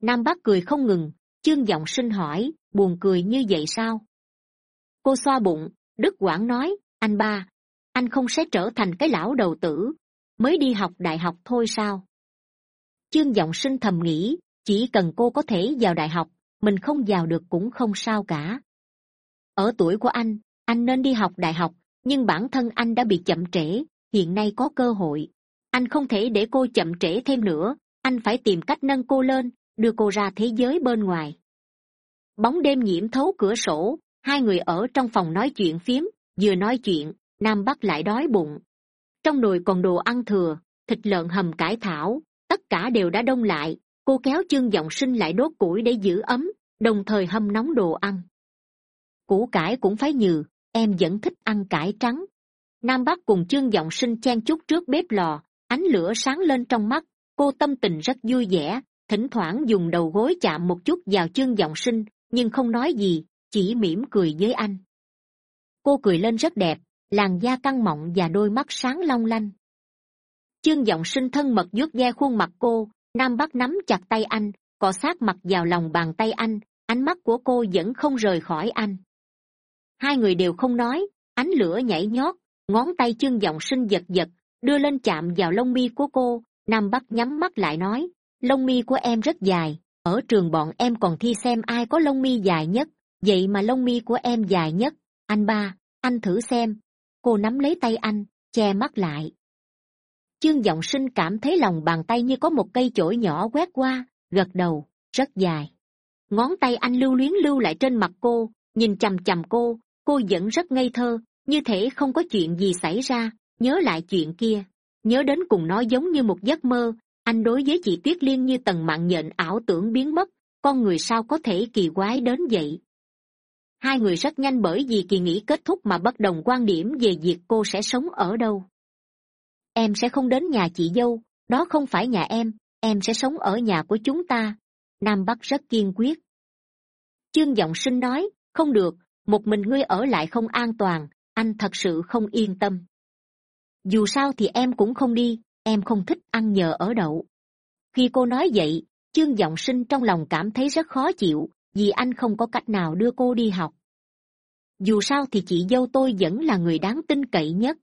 Nam bắc cười không ngừng chương giọng sinh hỏi, buồn cười như vậy sao? Cô xoa bụng, đức quảng nói, anh ba, anh không sẽ trở thành cái lão đầu tử, mới đi học đại học thôi sao? Chương giọng sinh thầm nghĩ, chỉ cần cô có thể vào đại học, mình không vào được cũng không sao cả. Ở tuổi của anh anh nên đi học đại học, nhưng bản thân anh đã bị chậm trễ, hiện nay có cơ hội. Anh không thể để cô chậm trễ thêm nữa, anh phải tìm cách nâng cô lên đưa cô ra thế giới bên ngoài. Bóng đêm nhiễm thấu cửa sổ, hai người ở trong phòng nói chuyện phiếm vừa nói chuyện, nam bắc lại đói bụng. Trong nồi còn đồ ăn thừa, thịt lợn hầm cải thảo, tất cả đều đã đông lại, cô kéo chương giọng sinh lại đốt củi để giữ ấm, đồng thời hâm nóng đồ ăn. Củ cải cũng phải nhừ, em vẫn thích ăn cải trắng. Nam bắc cùng chương giọng sinh chen chút trước bếp lò, ánh lửa sáng lên trong mắt, cô tâm tình rất vui vẻ thỉnh thoảng dùng đầu gối chạm một chút vào chương giọng sinh, nhưng không nói gì, chỉ mỉm cười với anh. Cô cười lên rất đẹp, làn da căng mọng và đôi mắt sáng long lanh. Chương giọng sinh thân mật vuốt ve khuôn mặt cô, nam bắc nắm chặt tay anh, cọ sát mặt vào lòng bàn tay anh, ánh mắt của cô vẫn không rời khỏi anh. Hai người đều không nói, ánh lửa nhảy nhót, ngón tay chương giọng sinh giật giật, đưa lên chạm vào lông mi của cô, nam bắc nhắm mắt lại nói lông mi của em rất dài. Ở trường bọn em còn thi xem ai có lông mi dài nhất. Vậy mà lông mi của em dài nhất. Anh ba, anh thử xem. Cô nắm lấy tay anh, che mắt lại. Chương giọng sinh cảm thấy lòng bàn tay như có một cây chổi nhỏ quét qua, gật đầu, rất dài. Ngón tay anh lưu luyến lưu lại trên mặt cô, nhìn c h ầ m c h ầ m cô cô vẫn rất ngây thơ, như thể không có chuyện gì xảy ra, nhớ lại chuyện kia. Nhớ đến cùng nó giống như một giấc mơ anh đối với chị tuyết liên như tầng mạng nhện ảo tưởng biến mất, con người sao có thể kỳ quái đến vậy? Hai người rất nhanh bởi vì kỳ nghỉ kết thúc mà bất đồng quan điểm về việc cô sẽ sống ở đâu. Em sẽ không đến nhà chị dâu, đó không phải nhà em em sẽ sống ở nhà của chúng ta. Nam bắc rất kiên quyết. Chương giọng sinh nói, không được, một mình ngươi ở lại không an toàn, anh thật sự không yên tâm. Dù sao thì em cũng không đi em không thích ăn nhờ ở đậu. Khi cô nói vậy chương g sinh trong lòng cảm thấy rất khó chịu, vì anh không có cách nào đưa cô đi học. Dù sao thì chị dâu tôi vẫn là người đáng tin cậy nhất.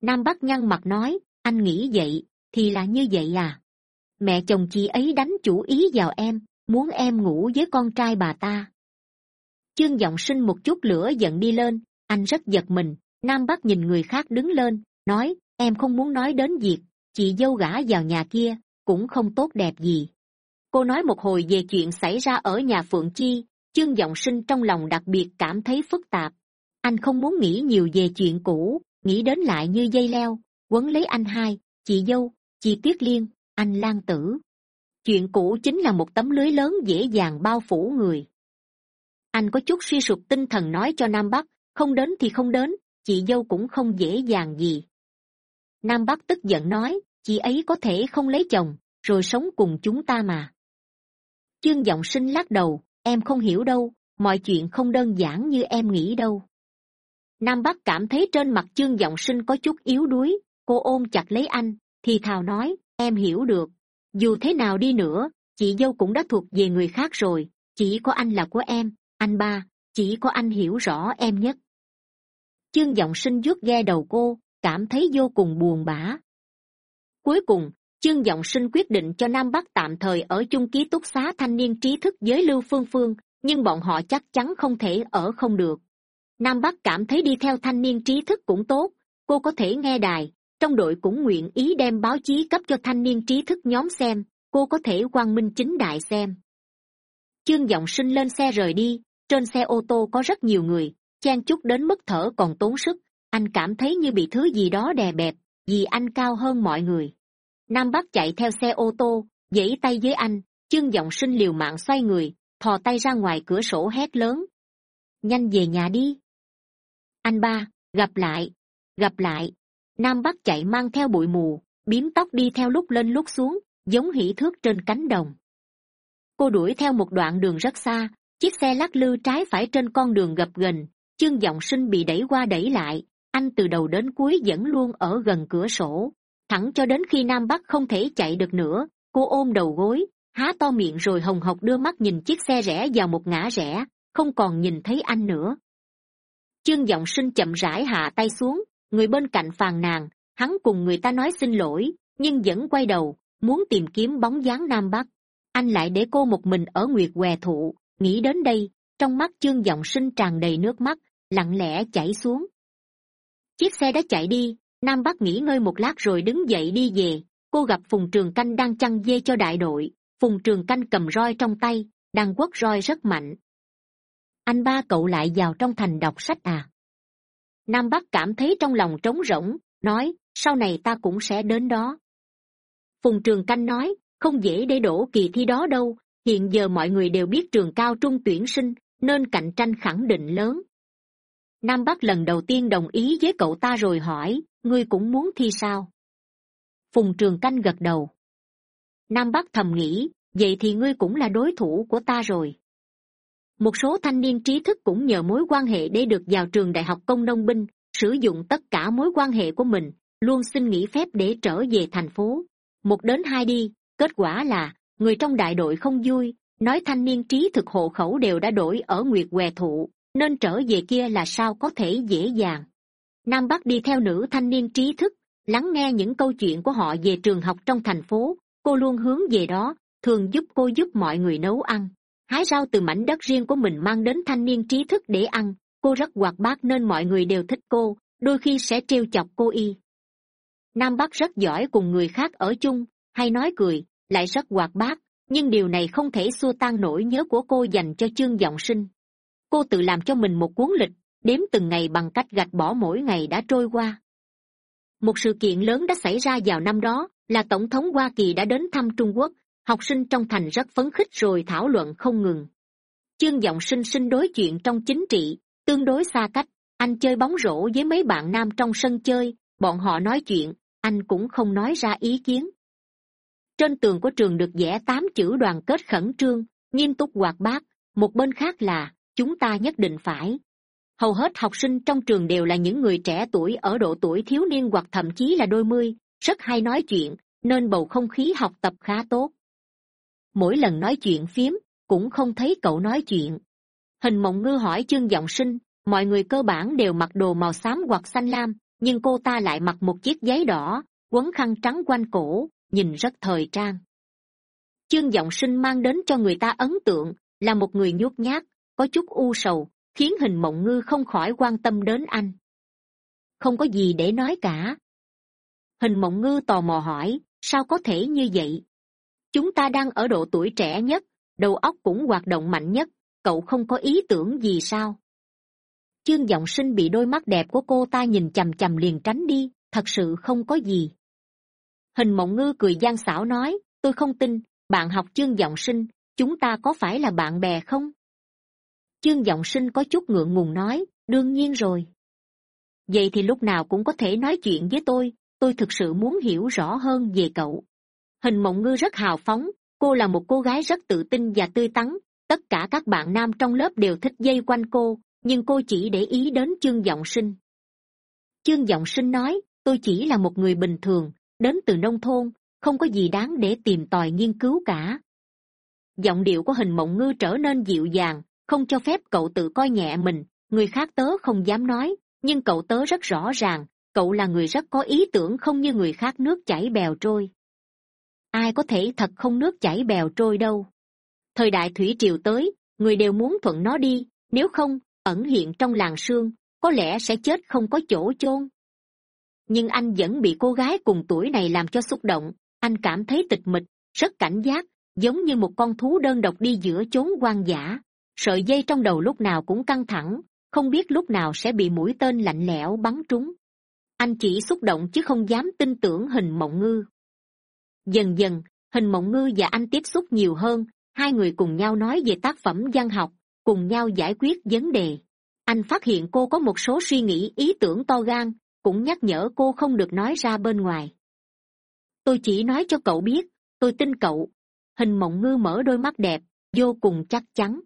Nam bắc nhăn mặt nói, anh nghĩ vậy thì là như vậy à? Mẹ chồng chị ấy đánh chủ ý vào em, muốn em ngủ với con trai bà ta. Chương g sinh một chút lửa giận đi lên, anh rất giật mình. Nam bắc nhìn người khác đứng lên, nói em không muốn nói đến việc chị dâu gả vào nhà kia cũng không tốt đẹp gì. Cô nói một hồi về chuyện xảy ra ở nhà phượng chi chương giọng sinh trong lòng đặc biệt cảm thấy phức tạp. Anh không muốn nghĩ nhiều về chuyện cũ, nghĩ đến lại như dây leo, quấn lấy anh hai, chị dâu, chị tuyết liên, anh lan tử. Chuyện cũ chính là một tấm lưới lớn dễ dàng bao phủ người. Anh có chút suy sụp tinh thần nói cho nam bắc, không đến thì không đến, chị dâu cũng không dễ dàng gì nam bắc tức giận nói, chị ấy có thể không lấy chồng, rồi sống cùng chúng ta mà. Chương giọng sinh lắc đầu, em không hiểu đâu, mọi chuyện không đơn giản như em nghĩ đâu. Nam bắc cảm thấy trên mặt chương giọng sinh có chút yếu đuối, cô ôm chặt lấy anh, thì thào nói, em hiểu được, dù thế nào đi nữa, chị dâu cũng đã thuộc về người khác rồi, chỉ có anh là của em, anh ba, chỉ có anh hiểu rõ em nhất. Chương giọng sinh vuốt ghe đầu cô cảm thấy vô cùng buồn bã. Cuối cùng chương giọng sinh quyết định cho nam bắc tạm thời ở chung ký túc xá thanh niên trí thức với lưu phương phương, nhưng bọn họ chắc chắn không thể ở không được. Nam bắc cảm thấy đi theo thanh niên trí thức cũng tốt, cô có thể nghe đài, trong đội cũng nguyện ý đem báo chí cấp cho thanh niên trí thức nhóm xem, cô có thể quang minh chính đại xem. Chương giọng sinh lên xe rời đi, trên xe ô tô có rất nhiều người, chen chúc đến mức thở còn tốn sức anh cảm thấy như bị thứ gì đó đè bẹp, vì anh cao hơn mọi người. Nam bắc chạy theo xe ô tô giãy tay với anh, chương giọng sinh liều mạng xoay người, thò tay ra ngoài cửa sổ hét lớn. Nhanh về nhà đi. Anh ba, gặp lại gặp lại. Nam bắc chạy mang theo bụi mù biếm tóc đi theo lúc lên lúc xuống, giống hỉ thước trên cánh đồng. Cô đuổi theo một đoạn đường rất xa, chiếc xe lắc lư trái phải trên con đường gập ghềnh, chương giọng sinh bị đẩy qua đẩy lại anh từ đầu đến cuối vẫn luôn ở gần cửa sổ. Thẳng cho đến khi nam bắc không thể chạy được nữa, cô ôm đầu gối, há to miệng rồi hồng hộc đưa mắt nhìn chiếc xe rẽ vào một ngã rẽ, không còn nhìn thấy anh nữa. Chương giọng sinh chậm rãi hạ tay xuống, người bên cạnh phàn nàn, hắn cùng người ta nói xin lỗi, nhưng vẫn quay đầu, muốn tìm kiếm bóng dáng nam bắc. Anh lại để cô một mình ở nguyệt què thụ, nghĩ đến đây, trong mắt chương giọng sinh tràn đầy nước mắt, lặng lẽ chảy xuống chiếc xe đã chạy đi, nam bắc nghỉ ngơi một lát rồi đứng dậy đi về. Cô gặp phùng trường canh đang chăn dê cho đại đội. Phùng trường canh cầm roi trong tay đang quất roi rất mạnh. Anh ba cậu lại vào trong thành đọc sách à? Nam bắc cảm thấy trong lòng trống rỗng, nói, sau này ta cũng sẽ đến đó. Phùng trường canh nói, không dễ để đổ kỳ thi đó đâu. Hiện giờ mọi người đều biết trường cao trung tuyển sinh, nên cạnh tranh khẳng định lớn nam bắc lần đầu tiên đồng ý với cậu ta rồi hỏi, ngươi cũng muốn thi sao? Phùng trường canh gật đầu. Nam bắc thầm nghĩ, vậy thì ngươi cũng là đối thủ của ta rồi. Một số thanh niên trí thức cũng nhờ mối quan hệ để được vào trường đại học công nông binh, sử dụng tất cả mối quan hệ của mình, luôn xin nghỉ phép để trở về thành phố. Một đến hai đi, kết quả là, người trong đại đội không vui, nói thanh niên trí thực hộ khẩu đều đã đổi ở nguyệt què thụ nên trở về kia là sao có thể dễ dàng. Nam bắc đi theo nữ thanh niên trí thức, lắng nghe những câu chuyện của họ về trường học trong thành phố. Cô luôn hướng về đó, thường giúp cô giúp mọi người nấu ăn. Hái rau từ mảnh đất riêng của mình mang đến thanh niên trí thức để ăn. Cô rất hoạt bát nên mọi người đều thích cô, đôi khi sẽ trêu chọc cô y. Nam bắc rất giỏi cùng người khác ở chung, hay nói cười, lại rất hoạt bát, nhưng điều này không thể xua tan nỗi nhớ của cô dành cho chương giọng sinh cô tự làm cho mình một cuốn lịch, đếm từng ngày bằng cách gạch bỏ mỗi ngày đã trôi qua. Một sự kiện lớn đã xảy ra vào năm đó, là tổng thống hoa kỳ đã đến thăm trung quốc, học sinh trong thành rất phấn khích rồi thảo luận không ngừng. Chương giọng sinh sinh đối chuyện trong chính trị, tương đối xa cách, anh chơi bóng rổ với mấy bạn nam trong sân chơi, bọn họ nói chuyện, anh cũng không nói ra ý kiến. Trên tường của trường được vẽ tám chữ đoàn kết khẩn trương, nghiêm túc hoạt bát, một bên khác là chúng ta nhất định phải. Hầu hết học sinh trong trường đều là những người trẻ tuổi, ở độ tuổi thiếu niên hoặc thậm chí là đôi mươi, rất hay nói chuyện, nên bầu không khí học tập khá tốt. Mỗi lần nói chuyện phím, cũng không thấy cậu nói chuyện. Hình mộng ngư hỏi chương giọng sinh, mọi người cơ bản đều mặc đồ màu xám hoặc xanh lam, nhưng cô ta lại mặc một chiếc giấy đỏ, quấn khăn trắng quanh cổ, nhìn rất thời trang. Chương giọng sinh mang đến cho người ta ấn tượng, là một người nhút nhát có chút u sầu, khiến hình mộng ngư không khỏi quan tâm đến anh. Không có gì để nói cả. Hình mộng ngư tò mò hỏi, sao có thể như vậy? Chúng ta đang ở độ tuổi trẻ nhất, đầu óc cũng hoạt động mạnh nhất, cậu không có ý tưởng gì sao? Chương g sinh bị đôi mắt đẹp của cô ta nhìn c h ầ m c h ầ m liền tránh đi, thật sự không có gì. Hình mộng ngư cười gian xảo nói, tôi không tin, bạn học chương g sinh, chúng ta có phải là bạn bè không? Chương giọng sinh có chút ngượng ngùng nói, đương nhiên rồi. Vậy thì lúc nào cũng có thể nói chuyện với tôi tôi thực sự muốn hiểu rõ hơn về cậu. Hình mộng ngư rất hào phóng, cô là một cô gái rất tự tin và tươi tắn, tất cả các bạn nam trong lớp đều thích dây quanh cô, nhưng cô chỉ để ý đến chương giọng sinh. Chương giọng sinh nói, tôi chỉ là một người bình thường, đến từ nông thôn, không có gì đáng để tìm tòi nghiên cứu cả. Giọng điệu của hình mộng ngư trở nên dịu dàng không cho phép cậu tự coi nhẹ mình, người khác tớ không dám nói, nhưng cậu tớ rất rõ ràng, cậu là người rất có ý tưởng không như người khác nước chảy bèo trôi. Ai có thể thật không nước chảy bèo trôi đâu. Thời đại thủy triều tới, người đều muốn thuận nó đi, nếu không, ẩn hiện trong làng sương, có lẽ sẽ chết không có chỗ chôn. Nhưng anh vẫn bị cô gái cùng tuổi này làm cho xúc động, anh cảm thấy tịch mịch, rất cảnh giác, giống như một con thú đơn độc đi giữa chốn hoang dã sợi dây trong đầu lúc nào cũng căng thẳng, không biết lúc nào sẽ bị mũi tên lạnh lẽo bắn trúng. Anh chỉ xúc động chứ không dám tin tưởng hình mộng ngư. Dần dần, hình mộng ngư và anh tiếp xúc nhiều hơn, hai người cùng nhau nói về tác phẩm văn học, cùng nhau giải quyết vấn đề. Anh phát hiện cô có một số suy nghĩ, ý tưởng to gan, cũng nhắc nhở cô không được nói ra bên ngoài. Tôi chỉ nói cho cậu biết, tôi tin cậu. Hình mộng ngư mở đôi mắt đẹp, vô cùng chắc chắn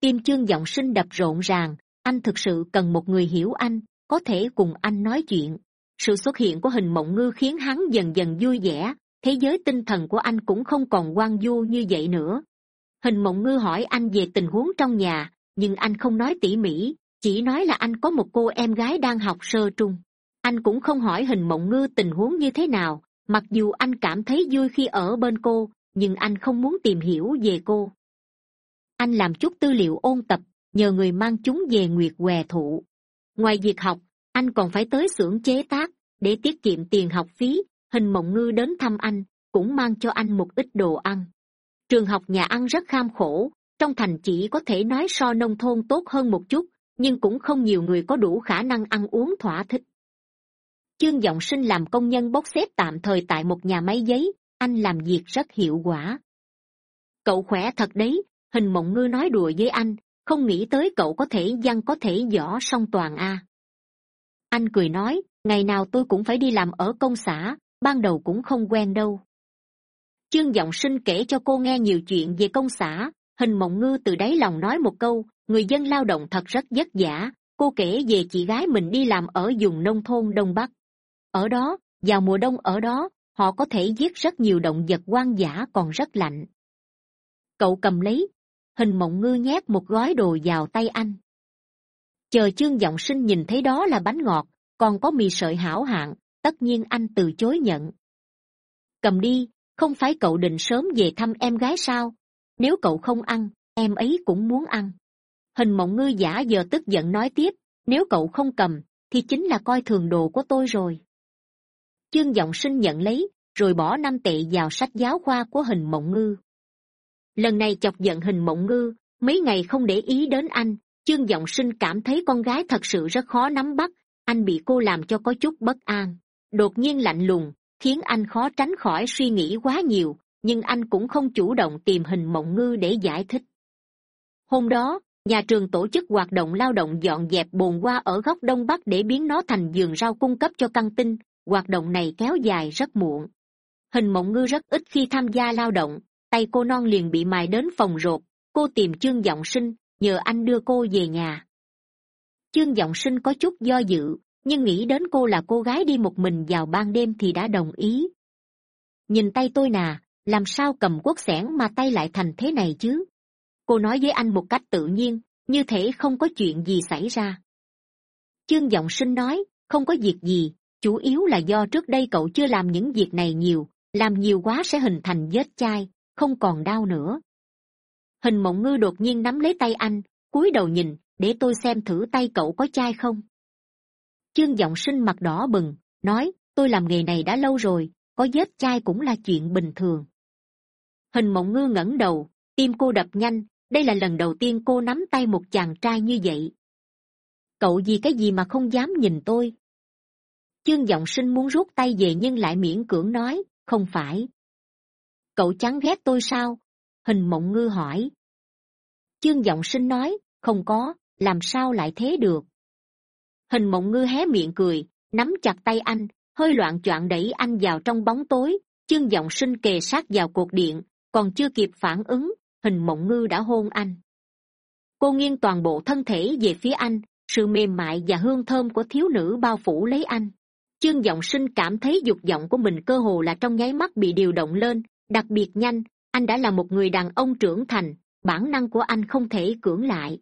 tim chương giọng sinh đập rộn ràng, anh thực sự cần một người hiểu anh, có thể cùng anh nói chuyện. Sự xuất hiện của hình mộng ngư khiến hắn dần dần vui vẻ, thế giới tinh thần của anh cũng không còn quan du như vậy nữa. Hình mộng ngư hỏi anh về tình huống trong nhà, nhưng anh không nói tỉ mỉ, chỉ nói là anh có một cô em gái đang học sơ trung. Anh cũng không hỏi hình mộng ngư tình huống như thế nào, mặc dù anh cảm thấy vui khi ở bên cô, nhưng anh không muốn tìm hiểu về cô anh làm chút tư liệu ôn tập, nhờ người mang chúng về nguyệt què thụ. Ngoài việc học, anh còn phải tới xưởng chế tác để tiết kiệm tiền học phí, hình mộng ngư đến thăm anh, cũng mang cho anh một ít đồ ăn. Trường học nhà ăn rất kham khổ, trong thành chỉ có thể nói so nông thôn tốt hơn một chút, nhưng cũng không nhiều người có đủ khả năng ăn uống thỏa thích. Chương giọng sinh làm công nhân bốc xếp tạm thời tại một nhà máy giấy, anh làm việc rất hiệu quả. Cậu khỏe thật đấy hình mộng ngư nói đùa với anh, không nghĩ tới cậu có thể văn có thể võ song toàn a. Anh cười nói, ngày nào tôi cũng phải đi làm ở công xã, ban đầu cũng không quen đâu. Chương giọng sinh kể cho cô nghe nhiều chuyện về công xã. Hình mộng ngư từ đáy lòng nói một câu, người dân lao động thật rất vất vả. Cô kể về chị gái mình đi làm ở vùng nông thôn đông bắc. Ở đó, vào mùa đông ở đó, họ có thể giết rất nhiều động vật hoang dã còn rất lạnh. Cậu cầm lấy hình mộng ngư nhét một gói đồ vào tay anh. Chờ chương giọng sinh nhìn thấy đó là bánh ngọt, còn có mì sợi hảo hạng, tất nhiên anh từ chối nhận. Cầm đi, không phải cậu định sớm về thăm em gái sao? Nếu cậu không ăn, em ấy cũng muốn ăn. Hình mộng ngư giả giờ tức giận nói tiếp, nếu cậu không cầm, thì chính là coi thường đồ của tôi rồi. Chương giọng sinh nhận lấy, rồi bỏ năm tệ vào sách giáo khoa của hình mộng ngư lần này chọc giận hình mộng ngư, mấy ngày không để ý đến anh chương giọng sinh cảm thấy con gái thật sự rất khó nắm bắt, anh bị cô làm cho có chút bất an. Đột nhiên lạnh lùng, khiến anh khó tránh khỏi suy nghĩ quá nhiều, nhưng anh cũng không chủ động tìm hình mộng ngư để giải thích. Hôm đó, nhà trường tổ chức hoạt động lao động dọn dẹp bồn hoa ở góc đông bắc để biến nó thành giường rau cung cấp cho căng tin. Hoạt động này kéo dài rất muộn. Hình mộng ngư rất ít khi tham gia lao động tay cô non liền bị mài đến phòng rột, cô tìm chương giọng sinh, nhờ anh đưa cô về nhà. Chương giọng sinh có chút do dự, nhưng nghĩ đến cô là cô gái đi một mình vào ban đêm thì đã đồng ý. Nhìn tay tôi nà, làm sao cầm quốc xẻng mà tay lại thành thế này chứ? Cô nói với anh một cách tự nhiên, như thể không có chuyện gì xảy ra. Chương giọng sinh nói, không có việc gì, chủ yếu là do trước đây cậu chưa làm những việc này nhiều, làm nhiều quá sẽ hình thành vết chai không còn đau nữa. Hình mộng ngư đột nhiên nắm lấy tay anh, cúi đầu nhìn, để tôi xem thử tay cậu có chai không. Chương giọng sinh mặt đỏ bừng, nói, tôi làm nghề này đã lâu rồi, có vết chai cũng là chuyện bình thường. Hình mộng ngư ngẩng đầu, tim cô đập nhanh, đây là lần đầu tiên cô nắm tay một chàng trai như vậy. Cậu vì cái gì mà không dám nhìn tôi? Chương giọng sinh muốn rút tay về nhưng lại miễn cưỡng nói, không phải cậu chán ghét tôi sao? Hình mộng ngư hỏi. Chương giọng sinh nói, không có, làm sao lại thế được? Hình mộng ngư hé miệng cười, nắm chặt tay anh, hơi loạn n đẩy anh vào trong bóng tối. Chương giọng sinh kề sát vào cột điện, còn chưa kịp phản ứng, hình mộng ngư đã hôn anh. Cô nghiêng toàn bộ thân thể về phía anh, sự mềm mại và hương thơm của thiếu nữ bao phủ lấy anh. Chương giọng sinh cảm thấy dục vọng của mình cơ hồ là trong nháy mắt bị điều động lên đặc biệt nhanh, anh đã là một người đàn ông trưởng thành, bản năng của anh không thể cưỡng lại.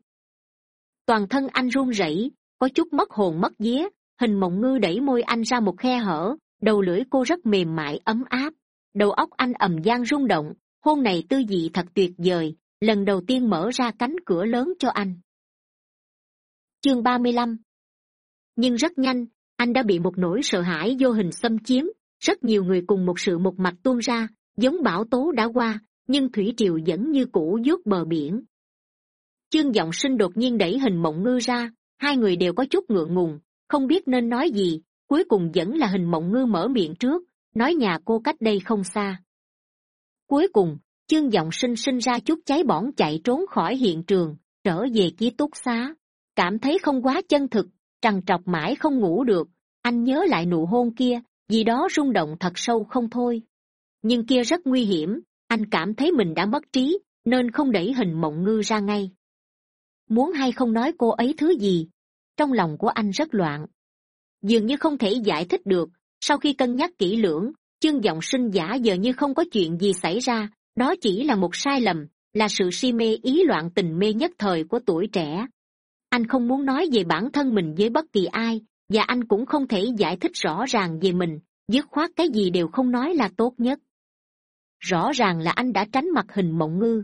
Toàn thân anh run rẩy, có chút mất hồn mất vía, hình mộng ngư đẩy môi anh ra một khe hở, đầu lưỡi cô rất mềm mại, ấm áp. Đầu óc anh ầm gian rung động, hôn này tư dị thật tuyệt vời, lần đầu tiên mở ra cánh cửa lớn cho anh. Chương ba mươi lăm. Nhưng rất nhanh, anh đã bị một nỗi sợ hãi vô hình xâm chiếm, rất nhiều người cùng một sự một mạch tuôn ra giống bão tố đã qua, nhưng thủy triều vẫn như cũ vuốt bờ biển. Chương giọng sinh đột nhiên đẩy hình mộng ngư ra, hai người đều có chút ngượng ngùng, không biết nên nói gì, cuối cùng vẫn là hình mộng ngư mở miệng trước, nói nhà cô cách đây không xa. Cuối cùng, chương giọng sinh sinh ra chút cháy bỏng chạy trốn khỏi hiện trường, trở về ký túc xá. Cảm thấy không quá chân thực, trằn trọc mãi không ngủ được, anh nhớ lại nụ hôn kia, vì đó rung động thật sâu không thôi nhưng kia rất nguy hiểm, anh cảm thấy mình đã mất trí, nên không đẩy hình mộng ngư ra ngay. Muốn hay không nói cô ấy thứ gì, trong lòng của anh rất loạn. Dường như không thể giải thích được, sau khi cân nhắc kỹ lưỡng, chương giọng sinh giả giờ như không có chuyện gì xảy ra, đó chỉ là một sai lầm, là sự si mê ý loạn tình mê nhất thời của tuổi trẻ. Anh không muốn nói về bản thân mình với bất kỳ ai, và anh cũng không thể giải thích rõ ràng về mình, dứt khoát cái gì đều không nói là tốt nhất rõ ràng là anh đã tránh mặt hình mộng ngư.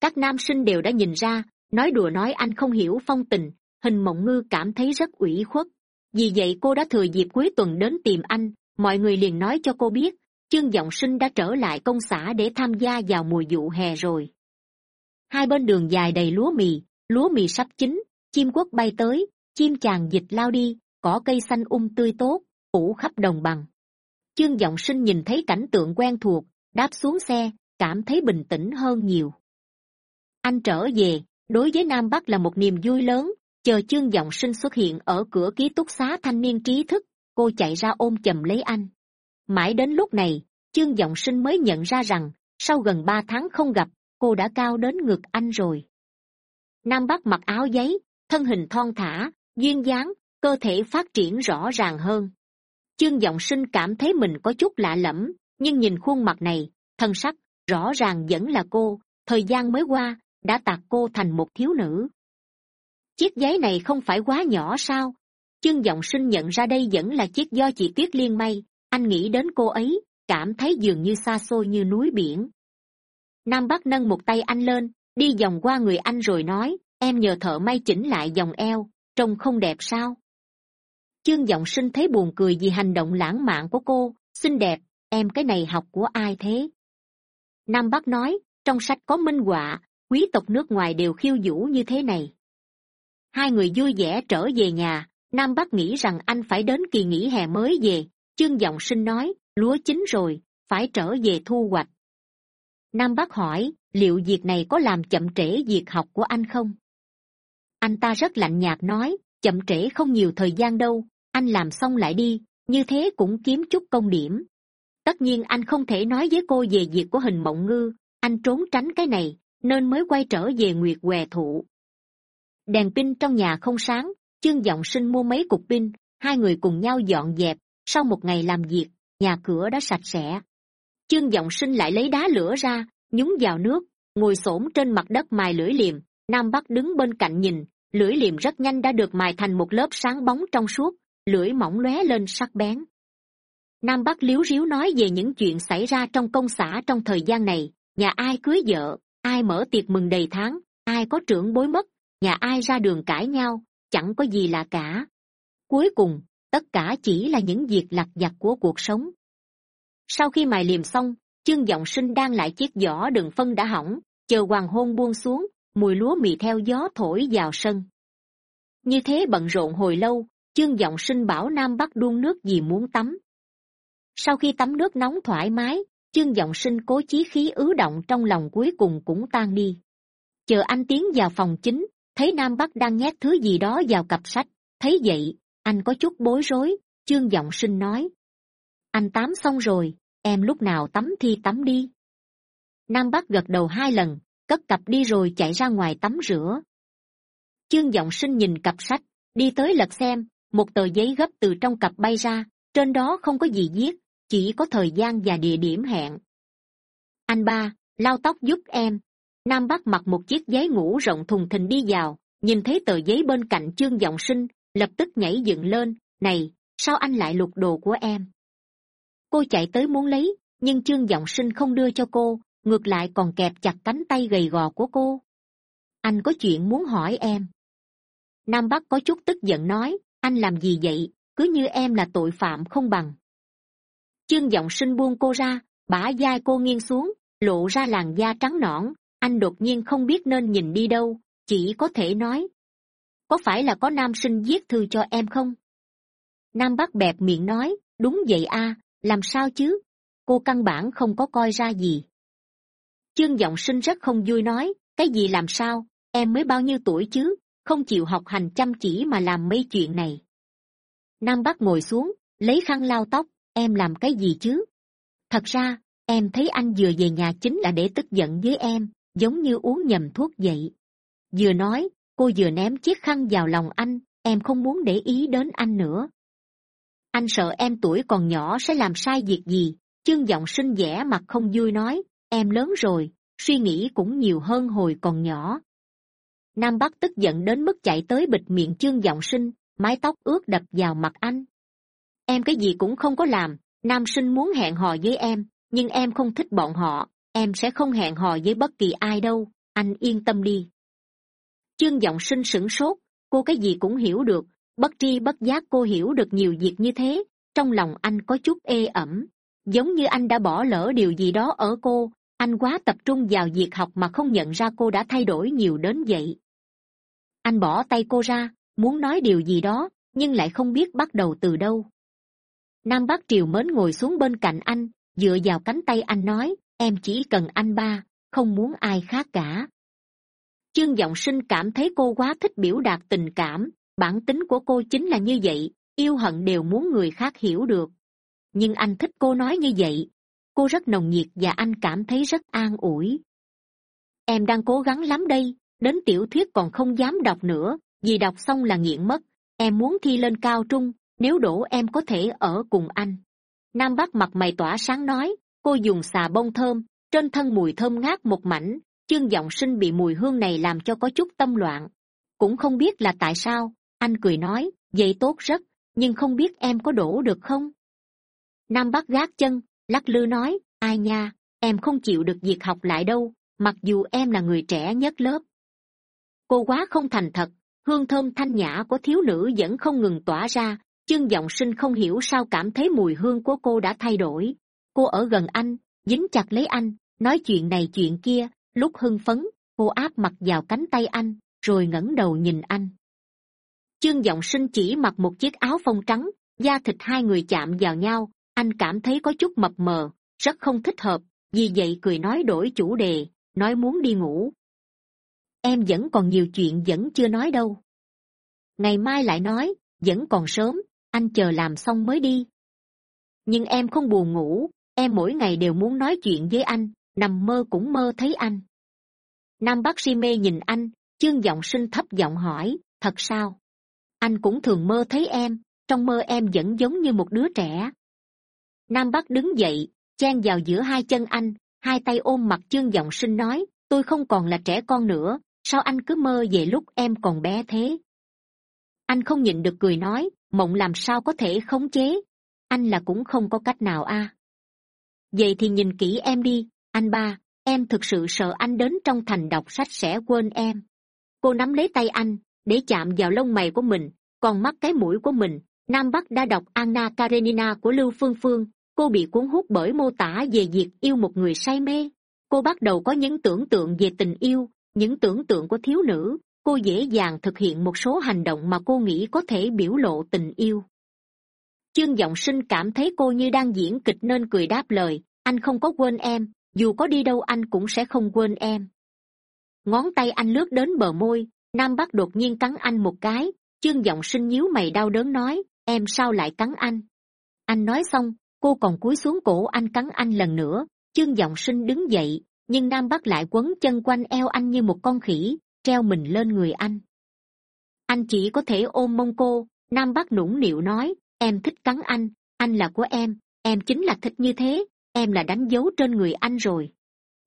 Các nam sinh đều đã nhìn ra, nói đùa nói anh không hiểu phong tình, hình mộng ngư cảm thấy rất ủy khuất. Vì vậy cô đã thừa dịp cuối tuần đến tìm anh, mọi người liền nói cho cô biết, chương giọng sinh đã trở lại công xã để tham gia vào mùa vụ hè rồi. Hai bên đường dài đầy lúa mì lúa mì sắp chín, chim quất bay tới, chim chàng dịch lao đi, cỏ cây xanh um tươi tốt, phủ khắp đồng bằng. Chương giọng sinh nhìn thấy cảnh tượng quen thuộc đáp xuống xe, cảm thấy bình tĩnh hơn nhiều. Anh trở về, đối với nam bắc là một niềm vui lớn, chờ chương giọng sinh xuất hiện ở cửa ký túc xá thanh niên trí thức, cô chạy ra ôm chầm lấy anh. Mãi đến lúc này chương giọng sinh mới nhận ra rằng, sau gần ba tháng không gặp, cô đã cao đến ngực anh rồi. Nam bắc mặc áo giấy, thân hình thon thả, duyên dáng, cơ thể phát triển rõ ràng hơn. Chương giọng sinh cảm thấy mình có chút lạ lẫm nhưng nhìn khuôn mặt này, thân sắc rõ ràng vẫn là cô, thời gian mới qua, đã tạc cô thành một thiếu nữ. Chiếc giấy này không phải quá nhỏ sao? Chương giọng sinh nhận ra đây vẫn là chiếc do chị tuyết liên may, anh nghĩ đến cô ấy, cảm thấy dường như xa xôi như núi biển. Nam bắc nâng một tay anh lên, đi vòng qua người anh rồi nói, em nhờ thợ may chỉnh lại vòng eo, trông không đẹp sao? Chương giọng sinh thấy buồn cười vì hành động lãng mạn của cô, xinh đẹp em cái này học của ai thế? Nam bắc nói, trong sách có minh họa, quý tộc nước ngoài đều khiêu vũ như thế này. Hai người vui vẻ trở về nhà, nam bắc nghĩ rằng anh phải đến kỳ nghỉ hè mới về. Chương giọng sinh nói, lúa chín rồi, phải trở về thu hoạch. Nam bắc hỏi, liệu việc này có làm chậm trễ việc học của anh không? Anh ta rất lạnh nhạt nói, chậm trễ không nhiều thời gian đâu, anh làm xong lại đi, như thế cũng kiếm chút công điểm tất nhiên anh không thể nói với cô về việc của hình mộng ngư, anh trốn tránh cái này, nên mới quay trở về nguyệt què thụ. Đèn pin trong nhà không sáng, chương giọng sinh mua mấy cục pin, hai người cùng nhau dọn dẹp, sau một ngày làm việc, nhà cửa đã sạch sẽ. Chương giọng sinh lại lấy đá lửa ra, nhúng vào nước, ngồi s ổ m trên mặt đất mài lưỡi liềm, nam bắc đứng bên cạnh nhìn, lưỡi liềm rất nhanh đã được mài thành một lớp sáng bóng trong suốt, lưỡi mỏng lóe lên sắc bén nam bắc liếu ríu nói về những chuyện xảy ra trong công xã trong thời gian này. Nhà ai cưới vợ, ai mở tiệc mừng đầy tháng, ai có trưởng bối mất, nhà ai ra đường cãi nhau, chẳng có gì lạ cả. Cuối cùng, tất cả chỉ là những việc lặt vặt của cuộc sống. Sau khi mài liềm xong chương g sinh đang lại chiếc giỏ đựng phân đã hỏng, chờ hoàng hôn buông xuống, mùi lúa mì theo gió thổi vào sân. Như thế bận rộn hồi lâu chương g sinh bảo nam bắc đun nước vì muốn tắm sau khi tắm nước nóng thoải mái, chương giọng sinh cố chí khí ứ động trong lòng cuối cùng cũng tan đi. Chờ anh tiến vào phòng chính, thấy nam bắc đang nhét thứ gì đó vào cặp sách, thấy vậy, anh có chút bối rối, chương giọng sinh nói. Anh tắm xong rồi, em lúc nào tắm thì tắm đi. Nam bắc gật đầu hai lần, cất cặp đi rồi chạy ra ngoài tắm rửa. Chương giọng sinh nhìn cặp sách, đi tới lật xem, một tờ giấy gấp từ trong cặp bay ra, trên đó không có gì viết chỉ có thời gian và địa điểm hẹn. Anh ba, lau tóc giúp em. Nam bắc mặc một chiếc giấy ngủ rộng thùng thình đi vào, nhìn thấy tờ giấy bên cạnh chương giọng sinh, lập tức nhảy dựng lên, này, sao anh lại lục đồ của em? Cô chạy tới muốn lấy, nhưng chương giọng sinh không đưa cho cô, ngược lại còn kẹp chặt cánh tay gầy gò của cô. Anh có chuyện muốn hỏi em. Nam bắc có chút tức giận nói, anh làm gì vậy? Cứ như em là tội phạm không bằng chương giọng sinh buông cô ra, bả vai cô nghiêng xuống, lộ ra làn da trắng nõn. Anh đột nhiên không biết nên nhìn đi đâu, chỉ có thể nói, có phải là có nam sinh viết thư cho em không? Nam bắc bẹp miệng nói, đúng vậy a, làm sao chứ? Cô căn bản không có coi ra gì. Chương giọng sinh rất không vui nói, cái gì làm sao? Em mới bao nhiêu tuổi chứ? Không chịu học hành chăm chỉ mà làm mấy chuyện này. Nam bắc ngồi xuống, lấy khăn lau tóc em làm cái gì chứ? Thật ra, em thấy anh vừa về nhà chính là để tức giận với em, giống như uống nhầm thuốc vậy. Vừa nói, cô vừa ném chiếc khăn vào lòng anh, em không muốn để ý đến anh nữa. Anh sợ em tuổi còn nhỏ sẽ làm sai việc gì, chương giọng sinh vẻ mặt không vui nói, em lớn rồi, suy nghĩ cũng nhiều hơn hồi còn nhỏ. Nam bắc tức giận đến mức chạy tới bịt miệng chương giọng sinh mái tóc ướt đập vào mặt anh em cái gì cũng không có làm, nam sinh muốn hẹn hò với em, nhưng em không thích bọn họ, em sẽ không hẹn hò với bất kỳ ai đâu, anh yên tâm đi. Chương giọng sinh sửng sốt, cô cái gì cũng hiểu được, bất tri bất giác cô hiểu được nhiều việc như thế, trong lòng anh có chút ê ẩm. Giống như anh đã bỏ lỡ điều gì đó ở cô, anh quá tập trung vào việc học mà không nhận ra cô đã thay đổi nhiều đến vậy. Anh bỏ tay cô ra, muốn nói điều gì đó, nhưng lại không biết bắt đầu từ đâu nam bắc triều mến ngồi xuống bên cạnh anh, dựa vào cánh tay anh nói, em chỉ cần anh ba, không muốn ai khác cả. Chương g ọ n g sinh cảm thấy cô quá thích biểu đạt tình cảm, bản tính của cô chính là như vậy, yêu hận đều muốn người khác hiểu được. Nhưng anh thích cô nói như vậy. Cô rất nồng nhiệt và anh cảm thấy rất an ủi. Em đang cố gắng lắm đây, đến tiểu thuyết còn không dám đọc nữa, vì đọc xong là nghiện mất. Em muốn thi lên cao trung nếu đổ em có thể ở cùng anh. Nam bắc mặt mày tỏa sáng nói, cô dùng xà bông thơm, trên thân mùi thơm ngát một mảnh, chương giọng sinh bị mùi hương này làm cho có chút tâm loạn. Cũng không biết là tại sao, anh cười nói, vậy tốt rất, nhưng không biết em có đổ được không? Nam bắc gác chân, lắc lư nói, ai nha, em không chịu được việc học lại đâu, mặc dù em là người trẻ nhất lớp. Cô quá không thành thật, hương thơm thanh nhã của thiếu nữ vẫn không ngừng tỏa ra chương giọng sinh không hiểu sao cảm thấy mùi hương của cô đã thay đổi. Cô ở gần anh, dính chặt lấy anh, nói chuyện này chuyện kia, lúc hưng phấn, cô áp mặt vào cánh tay anh, rồi ngẩng đầu nhìn anh. Chương giọng sinh chỉ mặc một chiếc áo phông trắng, da thịt hai người chạm vào nhau, anh cảm thấy có chút mập mờ, rất không thích hợp, vì vậy cười nói đổi chủ đề, nói muốn đi ngủ. Em vẫn còn nhiều chuyện vẫn chưa nói đâu. Ngày mai lại nói, vẫn còn sớm anh chờ làm xong mới đi. Nhưng em không buồn ngủ, em mỗi ngày đều muốn nói chuyện với anh, nằm mơ cũng mơ thấy anh. Nam bác si mê nhìn anh, chương giọng sinh thấp giọng hỏi, thật sao? Anh cũng thường mơ thấy em, trong mơ em vẫn giống như một đứa trẻ. Nam bắc đứng dậy, chen vào giữa hai chân anh, hai tay ôm mặt chương giọng sinh nói, tôi không còn là trẻ con nữa, sao anh cứ mơ về lúc em còn bé thế? Anh không nhịn được cười nói mộng làm sao có thể khống chế? Anh là cũng không có cách nào a. Vậy thì nhìn kỹ em đi, anh ba, em thực sự sợ anh đến trong thành đọc sách sẽ quên em. Cô nắm lấy tay anh, để chạm vào lông mày của mình, còn mắt cái mũi của mình. Nam bắc đã đọc anna karenina của lưu phương phương. Cô bị cuốn hút bởi mô tả về việc yêu một người say mê. Cô bắt đầu có những tưởng tượng về tình yêu, những tưởng tượng của thiếu nữ cô dễ dàng thực hiện một số hành động mà cô nghĩ có thể biểu lộ tình yêu. Chương g sinh cảm thấy cô như đang diễn kịch nên cười đáp lời, anh không có quên em, dù có đi đâu anh cũng sẽ không quên em. Ngón tay anh lướt đến bờ môi, nam bắc đột nhiên cắn anh một cái, chương giọng sinh nhíu mày đau đớn nói, em sao lại cắn anh? Anh nói xong, cô còn cúi xuống cổ anh cắn anh lần nữa, chương giọng sinh đứng dậy, nhưng nam bắc lại quấn chân quanh eo anh như một con khỉ treo mình lên người anh. Anh chỉ có thể ôm mông cô, nam bắc nũng nịu nói, em thích cắn anh anh là của em em chính là thích như thế, em là đánh dấu trên người anh rồi.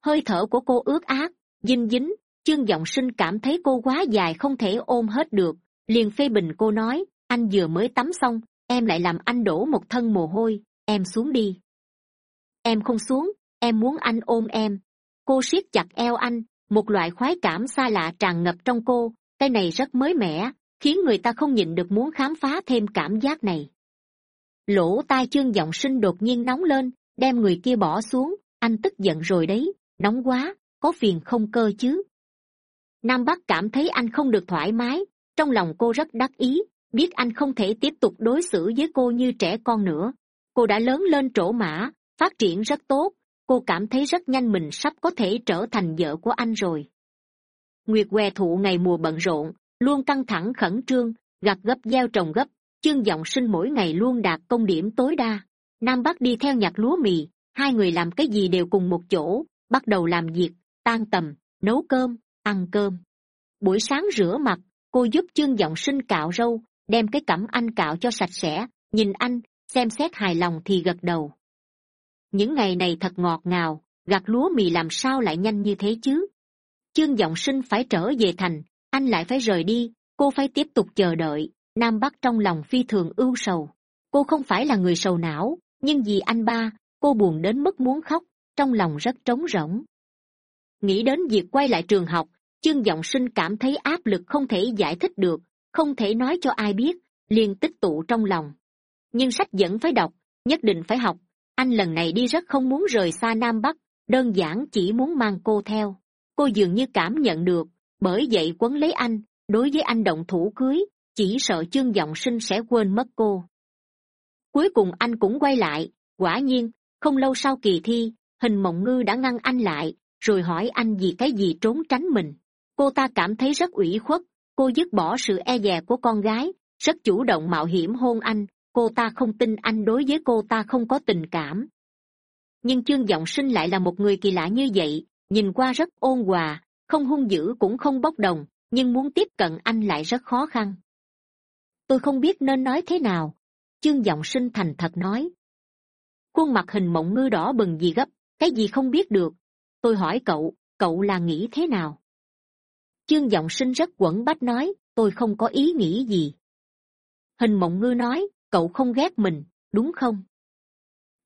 Hơi thở của cô ướt át dinh dính, chương giọng sinh cảm thấy cô quá dài không thể ôm hết được. Liền phê bình cô nói, anh vừa mới tắm xong, em lại làm anh đổ một thân mồ hôi, em xuống đi. Em không xuống, em muốn anh ôm em. Cô siết chặt eo anh một loại khoái cảm xa lạ tràn ngập trong cô, cái này rất mới mẻ, khiến người ta không nhịn được muốn khám phá thêm cảm giác này. Lỗ tai chương giọng sinh đột nhiên nóng lên, đem người kia bỏ xuống, anh tức giận rồi đấy, nóng quá, có phiền không cơ chứ? Nam bắc cảm thấy anh không được thoải mái, trong lòng cô rất đắc ý, biết anh không thể tiếp tục đối xử với cô như trẻ con nữa. Cô đã lớn lên trổ mã, phát triển rất tốt cô cảm thấy rất nhanh mình sắp có thể trở thành vợ của anh rồi. Nguyệt què thụ ngày mùa bận rộn, luôn căng thẳng khẩn trương, gặt gấp gieo trồng gấp, chương giọng sinh mỗi ngày luôn đạt công điểm tối đa. Nam bắc đi theo nhặt lúa mì, hai người làm cái gì đều cùng một chỗ, bắt đầu làm việc, tan tầm, nấu cơm, ăn cơm. Buổi sáng rửa mặt, cô giúp chương giọng sinh cạo râu, đem cái cẩm anh cạo cho sạch sẽ, nhìn anh, xem xét hài lòng thì gật đầu những ngày này thật ngọt ngào, gặt lúa mì làm sao lại nhanh như thế chứ? Chương giọng sinh phải trở về thành, anh lại phải rời đi, cô phải tiếp tục chờ đợi. Nam bắc trong lòng phi thường ưu sầu. Cô không phải là người sầu não, nhưng vì anh ba, cô buồn đến mức muốn khóc, trong lòng rất trống rỗng. Nghĩ đến việc quay lại trường học, chương giọng sinh cảm thấy áp lực không thể giải thích được, không thể nói cho ai biết, liền tích tụ trong lòng. Nhưng sách vẫn phải đọc, nhất định phải học anh lần này đi rất không muốn rời xa nam bắc, đơn giản chỉ muốn mang cô theo. Cô dường như cảm nhận được, bởi vậy quấn lấy anh, đối với anh động thủ cưới, chỉ sợ chương giọng sinh sẽ quên mất cô. Cuối cùng anh cũng quay lại, quả nhiên, không lâu sau kỳ thi, hình mộng ngư đã ngăn anh lại, rồi hỏi anh vì cái gì trốn tránh mình. Cô ta cảm thấy rất ủy khuất, cô dứt bỏ sự e dè của con gái, rất chủ động mạo hiểm hôn anh cô ta không tin anh đối với cô ta không có tình cảm. Nhưng chương giọng sinh lại là một người kỳ lạ như vậy, nhìn qua rất ôn hòa, không hung dữ cũng không bốc đồng, nhưng muốn tiếp cận anh lại rất khó khăn. Tôi không biết nên nói thế nào chương giọng sinh thành thật nói. Khuôn mặt hình mộng ngư đỏ bừng gì gấp, cái gì không biết được. Tôi hỏi cậu cậu là nghĩ thế nào? Chương giọng sinh rất quẩn bách nói, tôi không có ý nghĩ gì. Hình mộng ngư nói cậu không ghét mình, đúng không?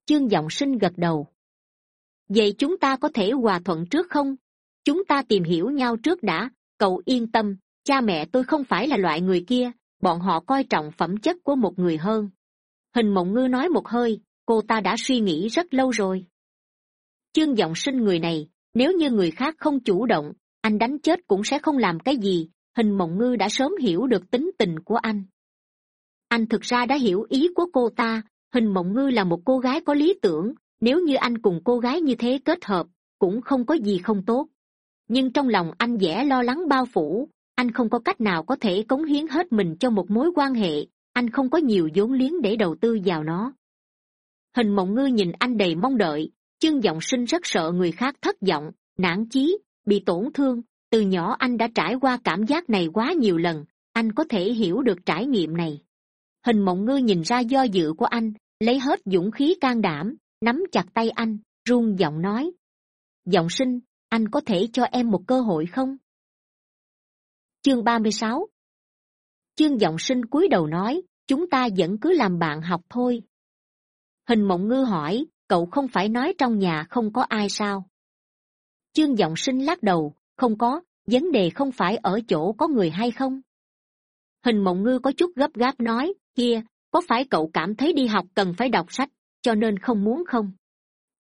Chương giọng sinh gật đầu. Vậy chúng ta có thể hòa thuận trước không? Chúng ta tìm hiểu nhau trước đã, cậu yên tâm, cha mẹ tôi không phải là loại người kia, bọn họ coi trọng phẩm chất của một người hơn. Hình mộng ngư nói một hơi, cô ta đã suy nghĩ rất lâu rồi. Chương giọng sinh người này, nếu như người khác không chủ động, anh đánh chết cũng sẽ không làm cái gì, hình mộng ngư đã sớm hiểu được tính tình của anh anh thực ra đã hiểu ý của cô ta, hình mộng ngư là một cô gái có lý tưởng, nếu như anh cùng cô gái như thế kết hợp, cũng không có gì không tốt. Nhưng trong lòng anh dễ lo lắng bao phủ, anh không có cách nào có thể cống hiến hết mình cho một mối quan hệ, anh không có nhiều vốn liếng để đầu tư vào nó. Hình mộng ngư nhìn anh đầy mong đợi, chương giọng sinh rất sợ người khác thất vọng, nản chí, bị tổn thương, từ nhỏ anh đã trải qua cảm giác này quá nhiều lần, anh có thể hiểu được trải nghiệm này hình mộng ngư nhìn ra do dự của anh, lấy hết dũng khí can đảm, nắm chặt tay anh run giọng nói. Giọng sinh, anh có thể cho em một cơ hội không? Chương ba mươi sáu. Chương giọng sinh cúi đầu nói, chúng ta vẫn cứ làm bạn học thôi. Hình mộng ngư hỏi, cậu không phải nói trong nhà không có ai sao? Chương giọng sinh lắc đầu, không có, vấn đề không phải ở chỗ có người hay không? Hình mộng ngư có chút gấp gáp nói kia, có phải cậu cảm thấy đi học cần phải đọc sách, cho nên không muốn không?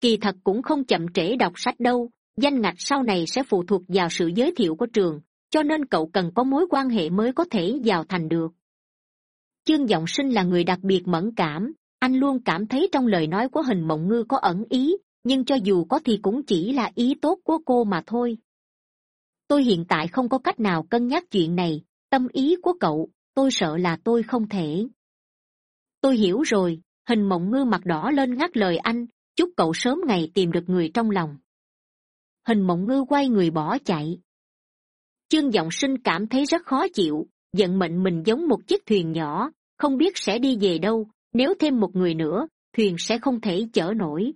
Kỳ thật cũng không chậm trễ đọc sách đâu, danh ngạch sau này sẽ phụ thuộc vào sự giới thiệu của trường, cho nên cậu cần có mối quan hệ mới có thể vào thành được. Chương g sinh là người đặc biệt mẫn cảm, anh luôn cảm thấy trong lời nói của hình mộng ngư có ẩn ý, nhưng cho dù có thì cũng chỉ là ý tốt của cô mà thôi. Tôi hiện tại không có cách nào cân nhắc chuyện này, tâm ý của cậu tôi sợ là tôi không thể. Tôi hiểu rồi, hình mộng ngư mặt đỏ lên ngắt lời anh, chúc cậu sớm ngày tìm được người trong lòng. Hình mộng ngư quay người bỏ chạy. Chương giọng sinh cảm thấy rất khó chịu, giận mệnh mình giống một chiếc thuyền nhỏ, không biết sẽ đi về đâu, nếu thêm một người nữa, thuyền sẽ không thể chở nổi.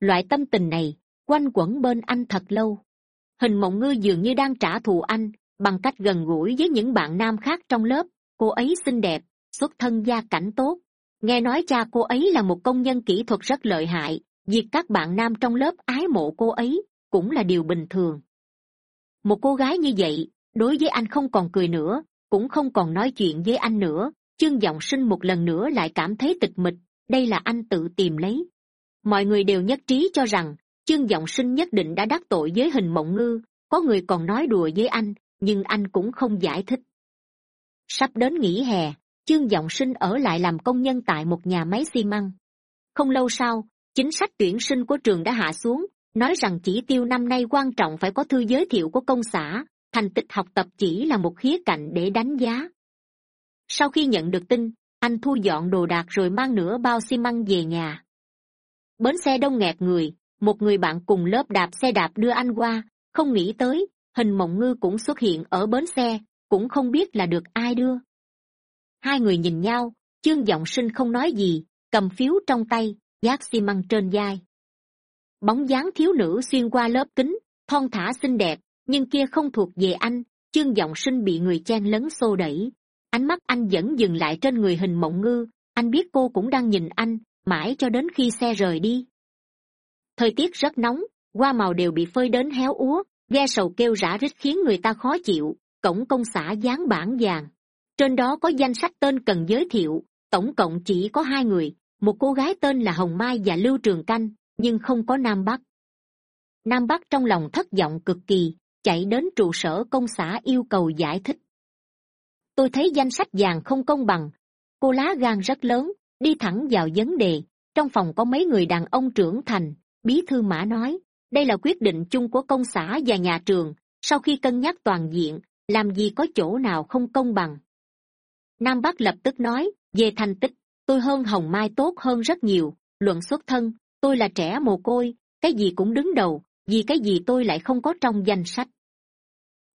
Loại tâm tình này, quanh quẩn bên anh thật lâu. Hình mộng ngư dường như đang trả thù anh bằng cách gần gũi với những bạn nam khác trong lớp. Cô ấy xinh đẹp, xuất thân gia cảnh tốt. Nghe nói cha cô ấy là một công nhân kỹ thuật rất lợi hại, việc các bạn nam trong lớp ái mộ cô ấy cũng là điều bình thường. Một cô gái như vậy, đối với anh không còn cười nữa, cũng không còn nói chuyện với anh nữa. Chương giọng sinh một lần nữa lại cảm thấy tịch mịch, đây là anh tự tìm lấy. Mọi người đều nhất trí cho rằng, chương giọng sinh nhất định đã đắc tội với hình mộng ngư, có người còn nói đùa với anh nhưng anh cũng không giải thích. Sắp đến nghỉ hè chương giọng sinh ở lại làm công nhân tại một nhà máy xi măng. Không lâu sau, chính sách tuyển sinh của trường đã hạ xuống, nói rằng chỉ tiêu năm nay quan trọng phải có thư giới thiệu của công xã, thành tích học tập chỉ là một khía cạnh để đánh giá. Sau khi nhận được tin, anh thu dọn đồ đạc rồi mang nửa bao xi măng về nhà. Bến xe đông nghẹt người, một người bạn cùng lớp đạp xe đạp đưa anh qua, không nghĩ tới hình mộng ngư cũng xuất hiện ở bến xe, cũng không biết là được ai đưa. Hai người nhìn nhau chương giọng sinh không nói gì, cầm phiếu trong tay giác xi măng trên vai. Bóng dáng thiếu nữ xuyên qua lớp kính, thon thả xinh đẹp, nhưng kia không thuộc về anh chương giọng sinh bị người chen lấn xô đẩy. Ánh mắt anh vẫn dừng lại trên người hình mộng ngư, anh biết cô cũng đang nhìn anh, mãi cho đến khi xe rời đi. Thời tiết rất nóng, hoa màu đều bị phơi đến héo úa ghe sầu kêu rã rít khiến người ta khó chịu, cổng công xã dán bản vàng. Trên đó có danh sách tên cần giới thiệu, tổng cộng chỉ có hai người, một cô gái tên là hồng mai và lưu trường canh, nhưng không có nam bắc. Nam bắc trong lòng thất vọng cực kỳ, chạy đến trụ sở công xã yêu cầu giải thích. Tôi thấy danh sách vàng không công bằng, cô lá gan rất lớn, đi thẳng vào vấn đề, trong phòng có mấy người đàn ông trưởng thành, bí thư mã nói đây là quyết định chung của công xã và nhà trường. Sau khi cân nhắc toàn diện, làm gì có chỗ nào không công bằng? Nam bắc lập tức nói, về thành tích, tôi hơn hồng mai tốt hơn rất nhiều. Luận xuất thân, tôi là trẻ mồ côi, cái gì cũng đứng đầu, vì cái gì tôi lại không có trong danh sách.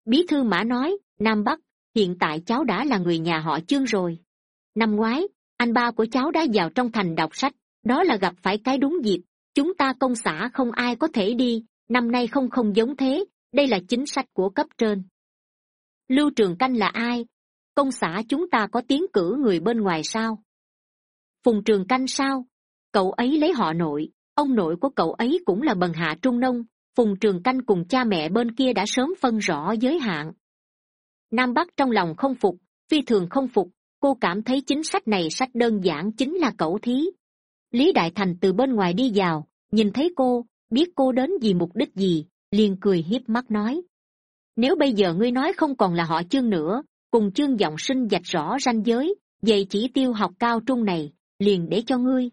Bí thư mã nói, nam bắc, hiện tại cháu đã là người nhà họ chương rồi. Năm ngoái, anh ba của cháu đã vào trong thành đọc sách, đó là gặp phải cái đúng dịp chúng ta công xã không ai có thể đi, năm nay không không giống thế, đây là chính sách của cấp trên. Lưu trường canh là ai? Công xã chúng ta có tiến cử người bên ngoài sao? Phùng trường canh sao? Cậu ấy lấy họ nội, ông nội của cậu ấy cũng là bần hạ trung nông, phùng trường canh cùng cha mẹ bên kia đã sớm phân rõ giới hạn. Nam bắc trong lòng không phục, phi thường không phục, cô cảm thấy chính sách này sách đơn giản chính là cẩu thí lý đại thành từ bên ngoài đi vào, nhìn thấy cô, biết cô đến vì mục đích gì, liền cười hiếp mắt nói. Nếu bây giờ ngươi nói không còn là họ chương nữa, cùng chương giọng sinh dạch rõ ranh giới, vậy chỉ tiêu học cao trung này, liền để cho ngươi.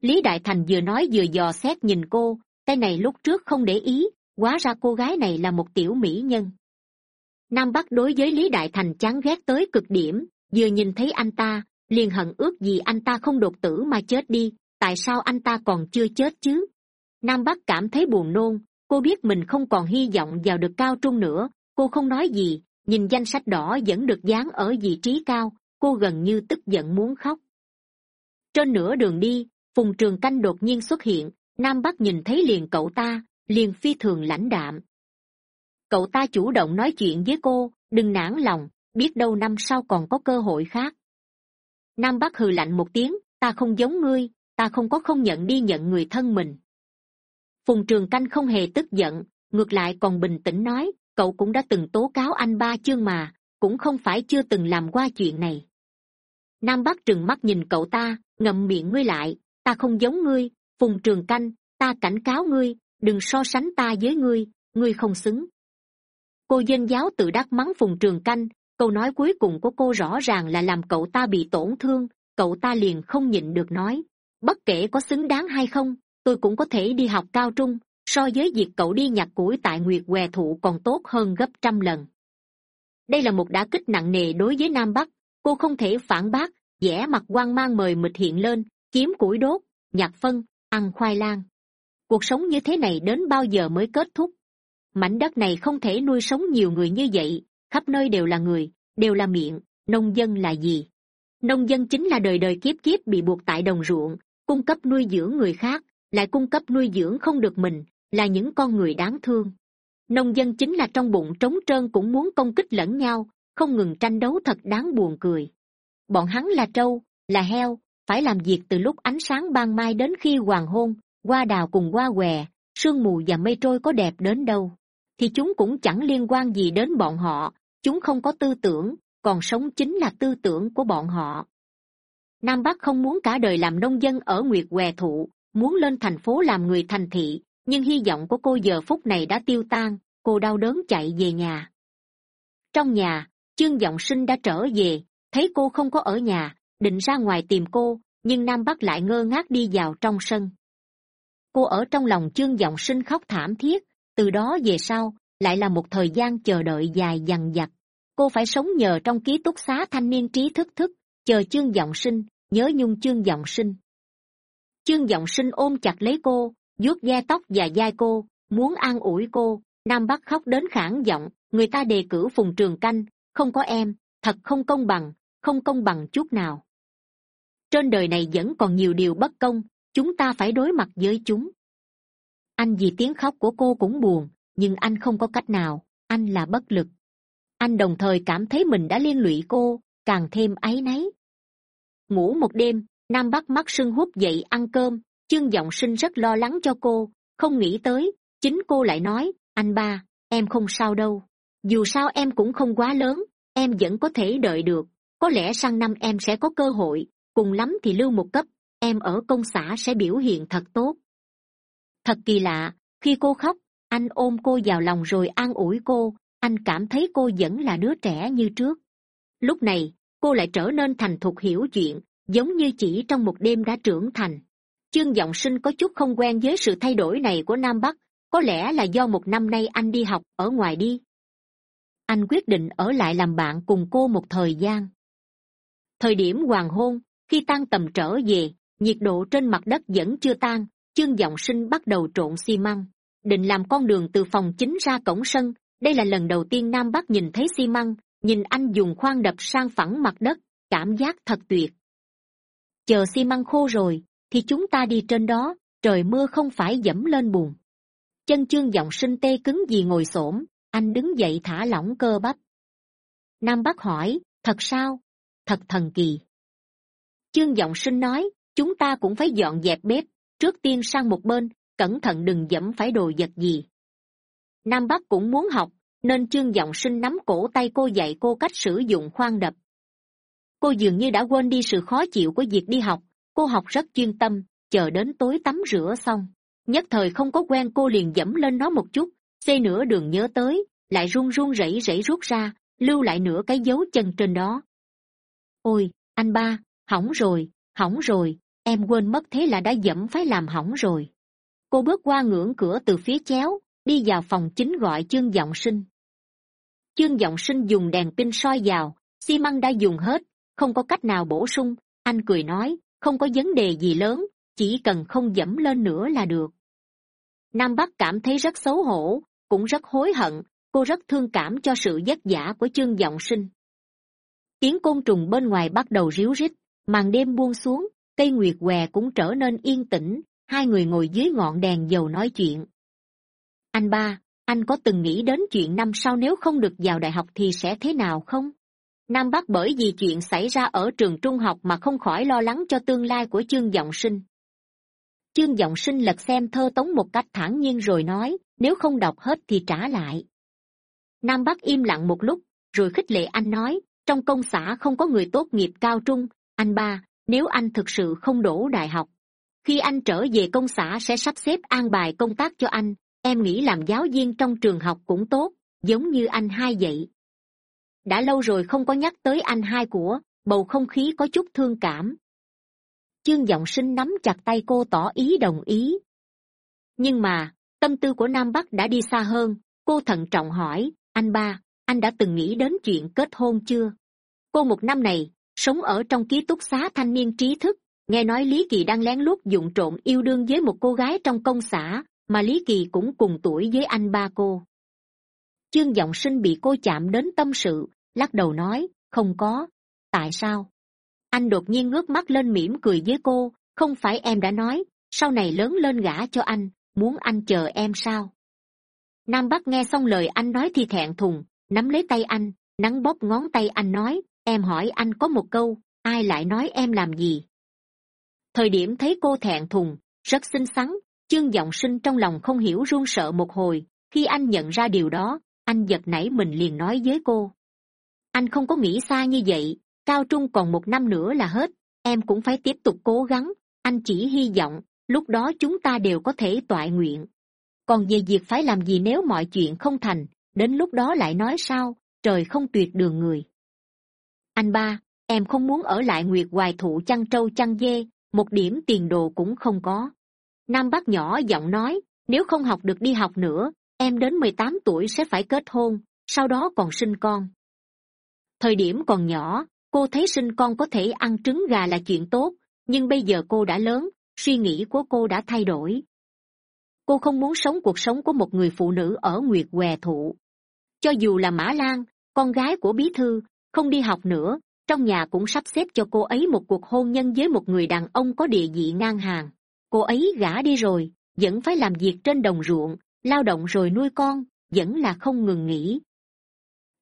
Lý đại thành vừa nói vừa dò xét nhìn cô, cái này lúc trước không để ý, hóa ra cô gái này là một tiểu mỹ nhân. Nam bắc đối với lý đại thành chán ghét tới cực điểm, vừa nhìn thấy anh ta liền hận ước gì anh ta không đột tử mà chết đi, tại sao anh ta còn chưa chết chứ? Nam bắc cảm thấy buồn nôn, cô biết mình không còn hy vọng vào được cao trung nữa, cô không nói gì, nhìn danh sách đỏ vẫn được dán ở vị trí cao, cô gần như tức giận muốn khóc. Trên nửa đường đi, phùng trường canh đột nhiên xuất hiện, nam bắc nhìn thấy liền cậu ta, liền phi thường lãnh đạm. Cậu ta chủ động nói chuyện với cô, đừng nản lòng, biết đâu năm sau còn có cơ hội khác nam bắc hừ lạnh một tiếng, ta không giống ngươi, ta không có không nhận đi nhận người thân mình. Phùng trường canh không hề tức giận, ngược lại còn bình tĩnh nói, cậu cũng đã từng tố cáo anh ba chương mà, cũng không phải chưa từng làm qua chuyện này. Nam bắc trừng mắt nhìn cậu ta, ngậm miệng ngươi lại, ta không giống ngươi, phùng trường canh, ta cảnh cáo ngươi, đừng so sánh ta với ngươi ngươi không xứng. Cô dên giáo tự đắc mắng phùng trường canh câu nói cuối cùng của cô rõ ràng là làm cậu ta bị tổn thương, cậu ta liền không nhịn được nói. Bất kể có xứng đáng hay không, tôi cũng có thể đi học cao trung, so với việc cậu đi nhặt củi tại nguyệt què thụ còn tốt hơn gấp trăm lần. Đây là một đả kích nặng nề đối với nam bắc, cô không thể phản bác, vẻ mặt quan mang mời mịt hiện lên, kiếm củi đốt, nhặt phân, ăn khoai lang. Cuộc sống như thế này đến bao giờ mới kết thúc? Mảnh đất này không thể nuôi sống nhiều người như vậy khắp nơi đều là người, đều là miệng, nông dân là gì? Nông dân chính là đời đời kiếp kiếp bị buộc tại đồng ruộng, cung cấp nuôi dưỡng người khác, lại cung cấp nuôi dưỡng không được mình, là những con người đáng thương. Nông dân chính là trong bụng trống trơn cũng muốn công kích lẫn nhau, không ngừng tranh đấu thật đáng buồn cười. Bọn hắn là trâu, là heo, phải làm việc từ lúc ánh sáng ban mai đến khi hoàng hôn qua đào cùng qua què, sương mù và mây trôi có đẹp đến đâu, thì chúng cũng chẳng liên quan gì đến bọn họ chúng không có tư tưởng, còn sống chính là tư tưởng của bọn họ. Nam bắc không muốn cả đời làm nông dân ở nguyệt què thụ, muốn lên thành phố làm người thành thị, nhưng hy vọng của cô giờ phút này đã tiêu tan, cô đau đớn chạy về nhà. Trong nhà chương giọng sinh đã trở về, thấy cô không có ở nhà, định ra ngoài tìm cô, nhưng nam bắc lại ngơ ngác đi vào trong sân. Cô ở trong lòng chương giọng sinh khóc thảm thiết, từ đó về sau lại là một thời gian chờ đợi dài dằng dặc. Cô phải sống nhờ trong ký túc xá thanh niên trí thức thức, chờ chương giọng sinh, nhớ nhung chương giọng sinh. Chương giọng sinh ôm chặt lấy cô, vuốt ghe tóc và dai cô, muốn an ủi cô. Nam bắc khóc đến khản giọng, người ta đề cử phùng trường canh, không có em, thật không công bằng, không công bằng chút nào. Trên đời này vẫn còn nhiều điều bất công, chúng ta phải đối mặt với chúng. Anh vì tiếng khóc của cô cũng buồn nhưng anh không có cách nào, anh là bất lực. Anh đồng thời cảm thấy mình đã liên lụy cô, càng thêm áy náy. Ngủ một đêm, nam bắc mắt sưng hút dậy ăn cơm chương g sinh rất lo lắng cho cô, không nghĩ tới, chính cô lại nói, anh ba, em không sao đâu. Dù sao em cũng không quá lớn, em vẫn có thể đợi được. Có lẽ sang năm em sẽ có cơ hội, cùng lắm thì lưu một cấp, em ở công xã sẽ biểu hiện thật tốt. Thật kỳ lạ, khi cô khóc anh ôm cô vào lòng rồi an ủi cô. Anh cảm thấy cô vẫn là đứa trẻ như trước. Lúc này, cô lại trở nên thành thục hiểu chuyện, giống như chỉ trong một đêm đã trưởng thành. Chương giọng sinh có chút không quen với sự thay đổi này của nam bắc, có lẽ là do một năm nay anh đi học ở ngoài đi. Anh quyết định ở lại làm bạn cùng cô một thời gian. Thời điểm hoàng hôn, khi tan tầm trở về, nhiệt độ trên mặt đất vẫn chưa tan, chương giọng sinh bắt đầu trộn xi măng định làm con đường từ phòng chính ra cổng sân. Đây là lần đầu tiên nam bắc nhìn thấy xi măng, nhìn anh dùng khoan đập sang phẳng mặt đất, cảm giác thật tuyệt. Chờ xi măng khô rồi, thì chúng ta đi trên đó, trời mưa không phải dẫm lên bùn chân chương giọng sinh tê cứng vì ngồi s ổ m anh đứng dậy thả lỏng cơ bắp. Nam bắc hỏi, thật sao? Thật thần kỳ. Chương giọng sinh nói, chúng ta cũng phải dọn dẹp bếp, trước tiên sang một bên cẩn thận đừng dẫm phải đồ vật gì. Nam bắc cũng muốn học, nên chương giọng sinh nắm cổ tay cô dạy cô cách sử dụng khoan đập. Cô dường như đã quên đi sự khó chịu của việc đi học, cô học rất chuyên tâm, chờ đến tối tắm rửa xong. Nhất thời không có quen cô liền dẫm lên nó một chút xây nửa đường nhớ tới, lại run run rẩy rẩy rút ra, lưu lại nửa cái dấu chân trên đó. Ôi, anh ba, hỏng rồi hỏng rồi, em quên mất thế là đã dẫm phải làm hỏng rồi cô bước qua ngưỡng cửa từ phía chéo, đi vào phòng chính gọi chương giọng sinh. Chương giọng sinh dùng đèn pin soi vào, xi măng đã dùng hết, không có cách nào bổ sung. Anh cười nói, không có vấn đề gì lớn, chỉ cần không dẫm lên nữa là được. Nam bắc cảm thấy rất xấu hổ, cũng rất hối hận, cô rất thương cảm cho sự vất vả của chương giọng sinh. Tiếng côn trùng bên ngoài bắt đầu ríu rít, màn đêm buông xuống, cây nguyệt què cũng trở nên yên tĩnh hai người ngồi dưới ngọn đèn dầu nói chuyện. Anh ba, anh có từng nghĩ đến chuyện năm sau nếu không được vào đại học thì sẽ thế nào không? Nam bắc bởi vì chuyện xảy ra ở trường trung học mà không khỏi lo lắng cho tương lai của chương g sinh. Chương g sinh lật xem thơ tống một cách thản nhiên rồi nói, nếu không đọc hết thì trả lại. Nam bắc im lặng một lúc, rồi khích lệ anh nói, trong công xã không có người tốt nghiệp cao trung, anh ba, nếu anh thực sự không đổ đại học khi anh trở về công xã sẽ sắp xếp an bài công tác cho anh. Em nghĩ làm giáo viên trong trường học cũng tốt, giống như anh hai vậy. Đã lâu rồi không có nhắc tới anh hai của, bầu không khí có chút thương cảm. Chương giọng sinh nắm chặt tay cô tỏ ý đồng ý. Nhưng mà, tâm tư của nam bắc đã đi xa hơn. Cô thận trọng hỏi, anh ba, anh đã từng nghĩ đến chuyện kết hôn chưa? Cô một năm này, sống ở trong ký túc xá thanh niên trí thức nghe nói lý kỳ đang lén lút dụng trộm yêu đương với một cô gái trong công xã, mà lý kỳ cũng cùng tuổi với anh ba cô. Chương giọng sinh bị cô chạm đến tâm sự, lắc đầu nói, không có. Tại sao? Anh đột nhiên ngước mắt lên mỉm cười với cô, không phải em đã nói, sau này lớn lên gả cho anh, muốn anh chờ em sao? Nam bắc nghe xong lời anh nói thì thẹn thùng, nắm lấy tay anh, nắng bóp ngón tay anh nói, em hỏi anh có một câu, ai lại nói em làm gì? Thời điểm thấy cô thẹn thùng, rất xinh xắn chương g sinh trong lòng không hiểu run sợ một hồi. Khi anh nhận ra điều đó, anh giật nảy mình liền nói với cô. Anh không có nghĩ xa như vậy, cao trung còn một năm nữa là hết, em cũng phải tiếp tục cố gắng. Anh chỉ hy vọng, lúc đó chúng ta đều có thể toại nguyện. Còn về việc phải làm gì nếu mọi chuyện không thành, đến lúc đó lại nói sao, trời không tuyệt đường người. Anh ba, em không muốn ở lại nguyệt hoài thụ chăn trâu chăn dê một điểm tiền đồ cũng không có. Nam bác nhỏ giọng nói, nếu không học được đi học nữa, em đến mười tám tuổi sẽ phải kết hôn, sau đó còn sinh con. Thời điểm còn nhỏ, cô thấy sinh con có thể ăn trứng gà là chuyện tốt, nhưng bây giờ cô đã lớn, suy nghĩ của cô đã thay đổi. Cô không muốn sống cuộc sống của một người phụ nữ ở nguyệt què thụ. Cho dù là mã lan, con gái của bí thư, không đi học nữa trong nhà cũng sắp xếp cho cô ấy một cuộc hôn nhân với một người đàn ông có địa vị ngang hàng. Cô ấy gả đi rồi, vẫn phải làm việc trên đồng ruộng, lao động rồi nuôi con, vẫn là không ngừng nghỉ.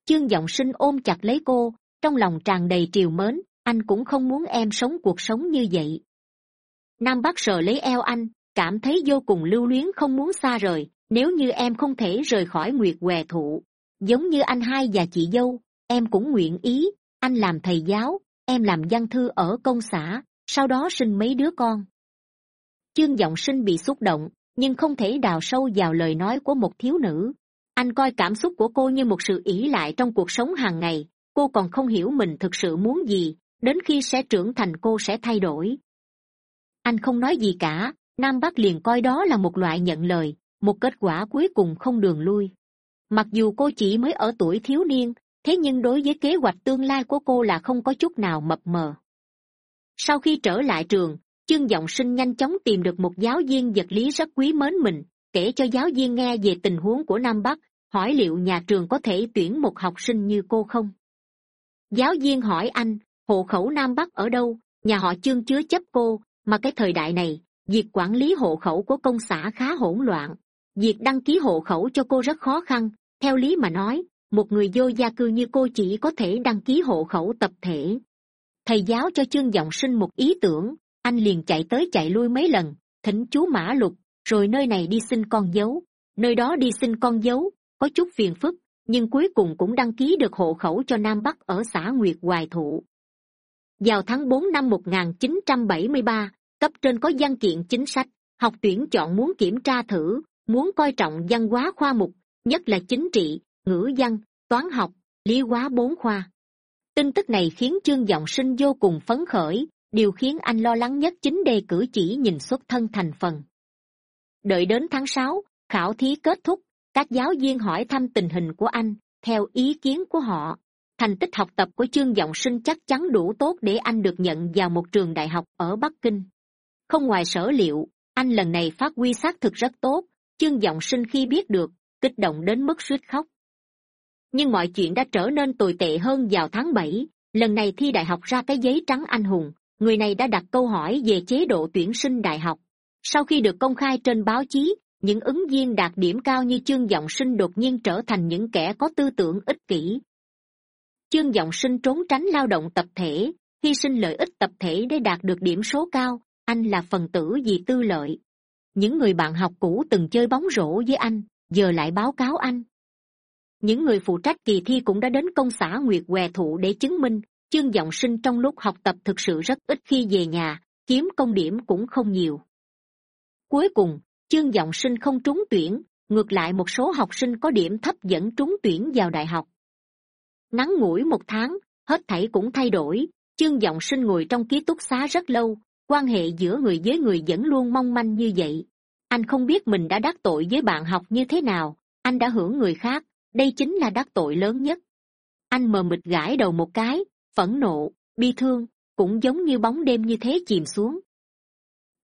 Chương g sinh ôm chặt lấy cô, trong lòng tràn đầy triều mến, anh cũng không muốn em sống cuộc sống như vậy. Nam bắc sờ lấy eo anh, cảm thấy vô cùng lưu luyến không muốn xa rời, nếu như em không thể rời khỏi nguyệt què thụ, giống như anh hai và chị dâu, em cũng nguyện ý anh làm thầy giáo, em làm văn thư ở công xã, sau đó sinh mấy đứa con. Chương giọng sinh bị xúc động, nhưng không thể đào sâu vào lời nói của một thiếu nữ. Anh coi cảm xúc của cô như một sự ỷ lại trong cuộc sống hàng ngày. Cô còn không hiểu mình thực sự muốn gì, đến khi sẽ trưởng thành cô sẽ thay đổi. Anh không nói gì cả, nam bắc liền coi đó là một loại nhận lời, một kết quả cuối cùng không đường lui. Mặc dù cô chỉ mới ở tuổi thiếu niên thế nhưng đối với kế hoạch tương lai của cô là không có chút nào mập mờ. Sau khi trở lại trường chương g sinh nhanh chóng tìm được một giáo viên vật lý rất quý mến mình, kể cho giáo viên nghe về tình huống của nam bắc, hỏi liệu nhà trường có thể tuyển một học sinh như cô không? Giáo viên hỏi anh, hộ khẩu nam bắc ở đâu? Nhà họ chương chứa chấp cô, mà cái thời đại này, việc quản lý hộ khẩu của công xã khá hỗn loạn. Việc đăng ký hộ khẩu cho cô rất khó khăn, theo lý mà nói một người vô gia cư như cô chỉ có thể đăng ký hộ khẩu tập thể. Thầy giáo cho chương giọng sinh một ý tưởng, anh liền chạy tới chạy lui mấy lần, thỉnh chú mã lục, rồi nơi này đi xin con dấu. Nơi đó đi xin con dấu, có chút phiền phức, nhưng cuối cùng cũng đăng ký được hộ khẩu cho nam bắc ở xã nguyệt hoài thụ. Vào tháng bốn năm một nghìn chín trăm bảy mươi ba, cấp trên có văn kiện chính sách, học tuyển chọn muốn kiểm tra thử, muốn coi trọng văn hóa khoa mục, nhất là chính trị ngữ văn, toán học, lý hóa bốn khoa. Tin tức này khiến chương giọng sinh vô cùng phấn khởi, điều khiến anh lo lắng nhất chính đề cử chỉ nhìn xuất thân thành phần. Đợi đến tháng sáu, khảo thí kết thúc, các giáo viên hỏi thăm tình hình của anh, theo ý kiến của họ. Thành tích học tập của chương giọng sinh chắc chắn đủ tốt để anh được nhận vào một trường đại học ở bắc kinh. Không ngoài sở liệu, anh lần này phát huy xác thực rất tốt chương giọng sinh khi biết được, kích động đến mức suýt khóc nhưng mọi chuyện đã trở nên tồi tệ hơn vào tháng bảy. Lần này thi đại học ra cái giấy trắng anh hùng. Người này đã đặt câu hỏi về chế độ tuyển sinh đại học. Sau khi được công khai trên báo chí, những ứng viên đạt điểm cao như chương g sinh đột nhiên trở thành những kẻ có tư tưởng ích kỷ. Chương g sinh trốn tránh lao động tập thể, hy sinh lợi ích tập thể để đạt được điểm số cao. Anh là phần tử vì tư lợi. Những người bạn học cũ từng chơi bóng rổ với anh, giờ lại báo cáo anh những người phụ trách kỳ thi cũng đã đến công xã nguyệt què thụ để chứng minh, chương giọng sinh trong lúc học tập thực sự rất ít khi về nhà, kiếm công điểm cũng không nhiều. Cuối cùng, chương giọng sinh không trúng tuyển, ngược lại một số học sinh có điểm thấp dẫn trúng tuyển vào đại học. Nắng ngủi một tháng, hết thảy cũng thay đổi, chương giọng sinh ngồi trong ký túc xá rất lâu, quan hệ giữa người với người vẫn luôn mong manh như vậy. Anh không biết mình đã đắc tội với bạn học như thế nào, anh đã hưởng người khác đây chính là đắc tội lớn nhất. Anh mờ mịt gãi đầu một cái, phẫn nộ, bi thương, cũng giống như bóng đêm như thế chìm xuống.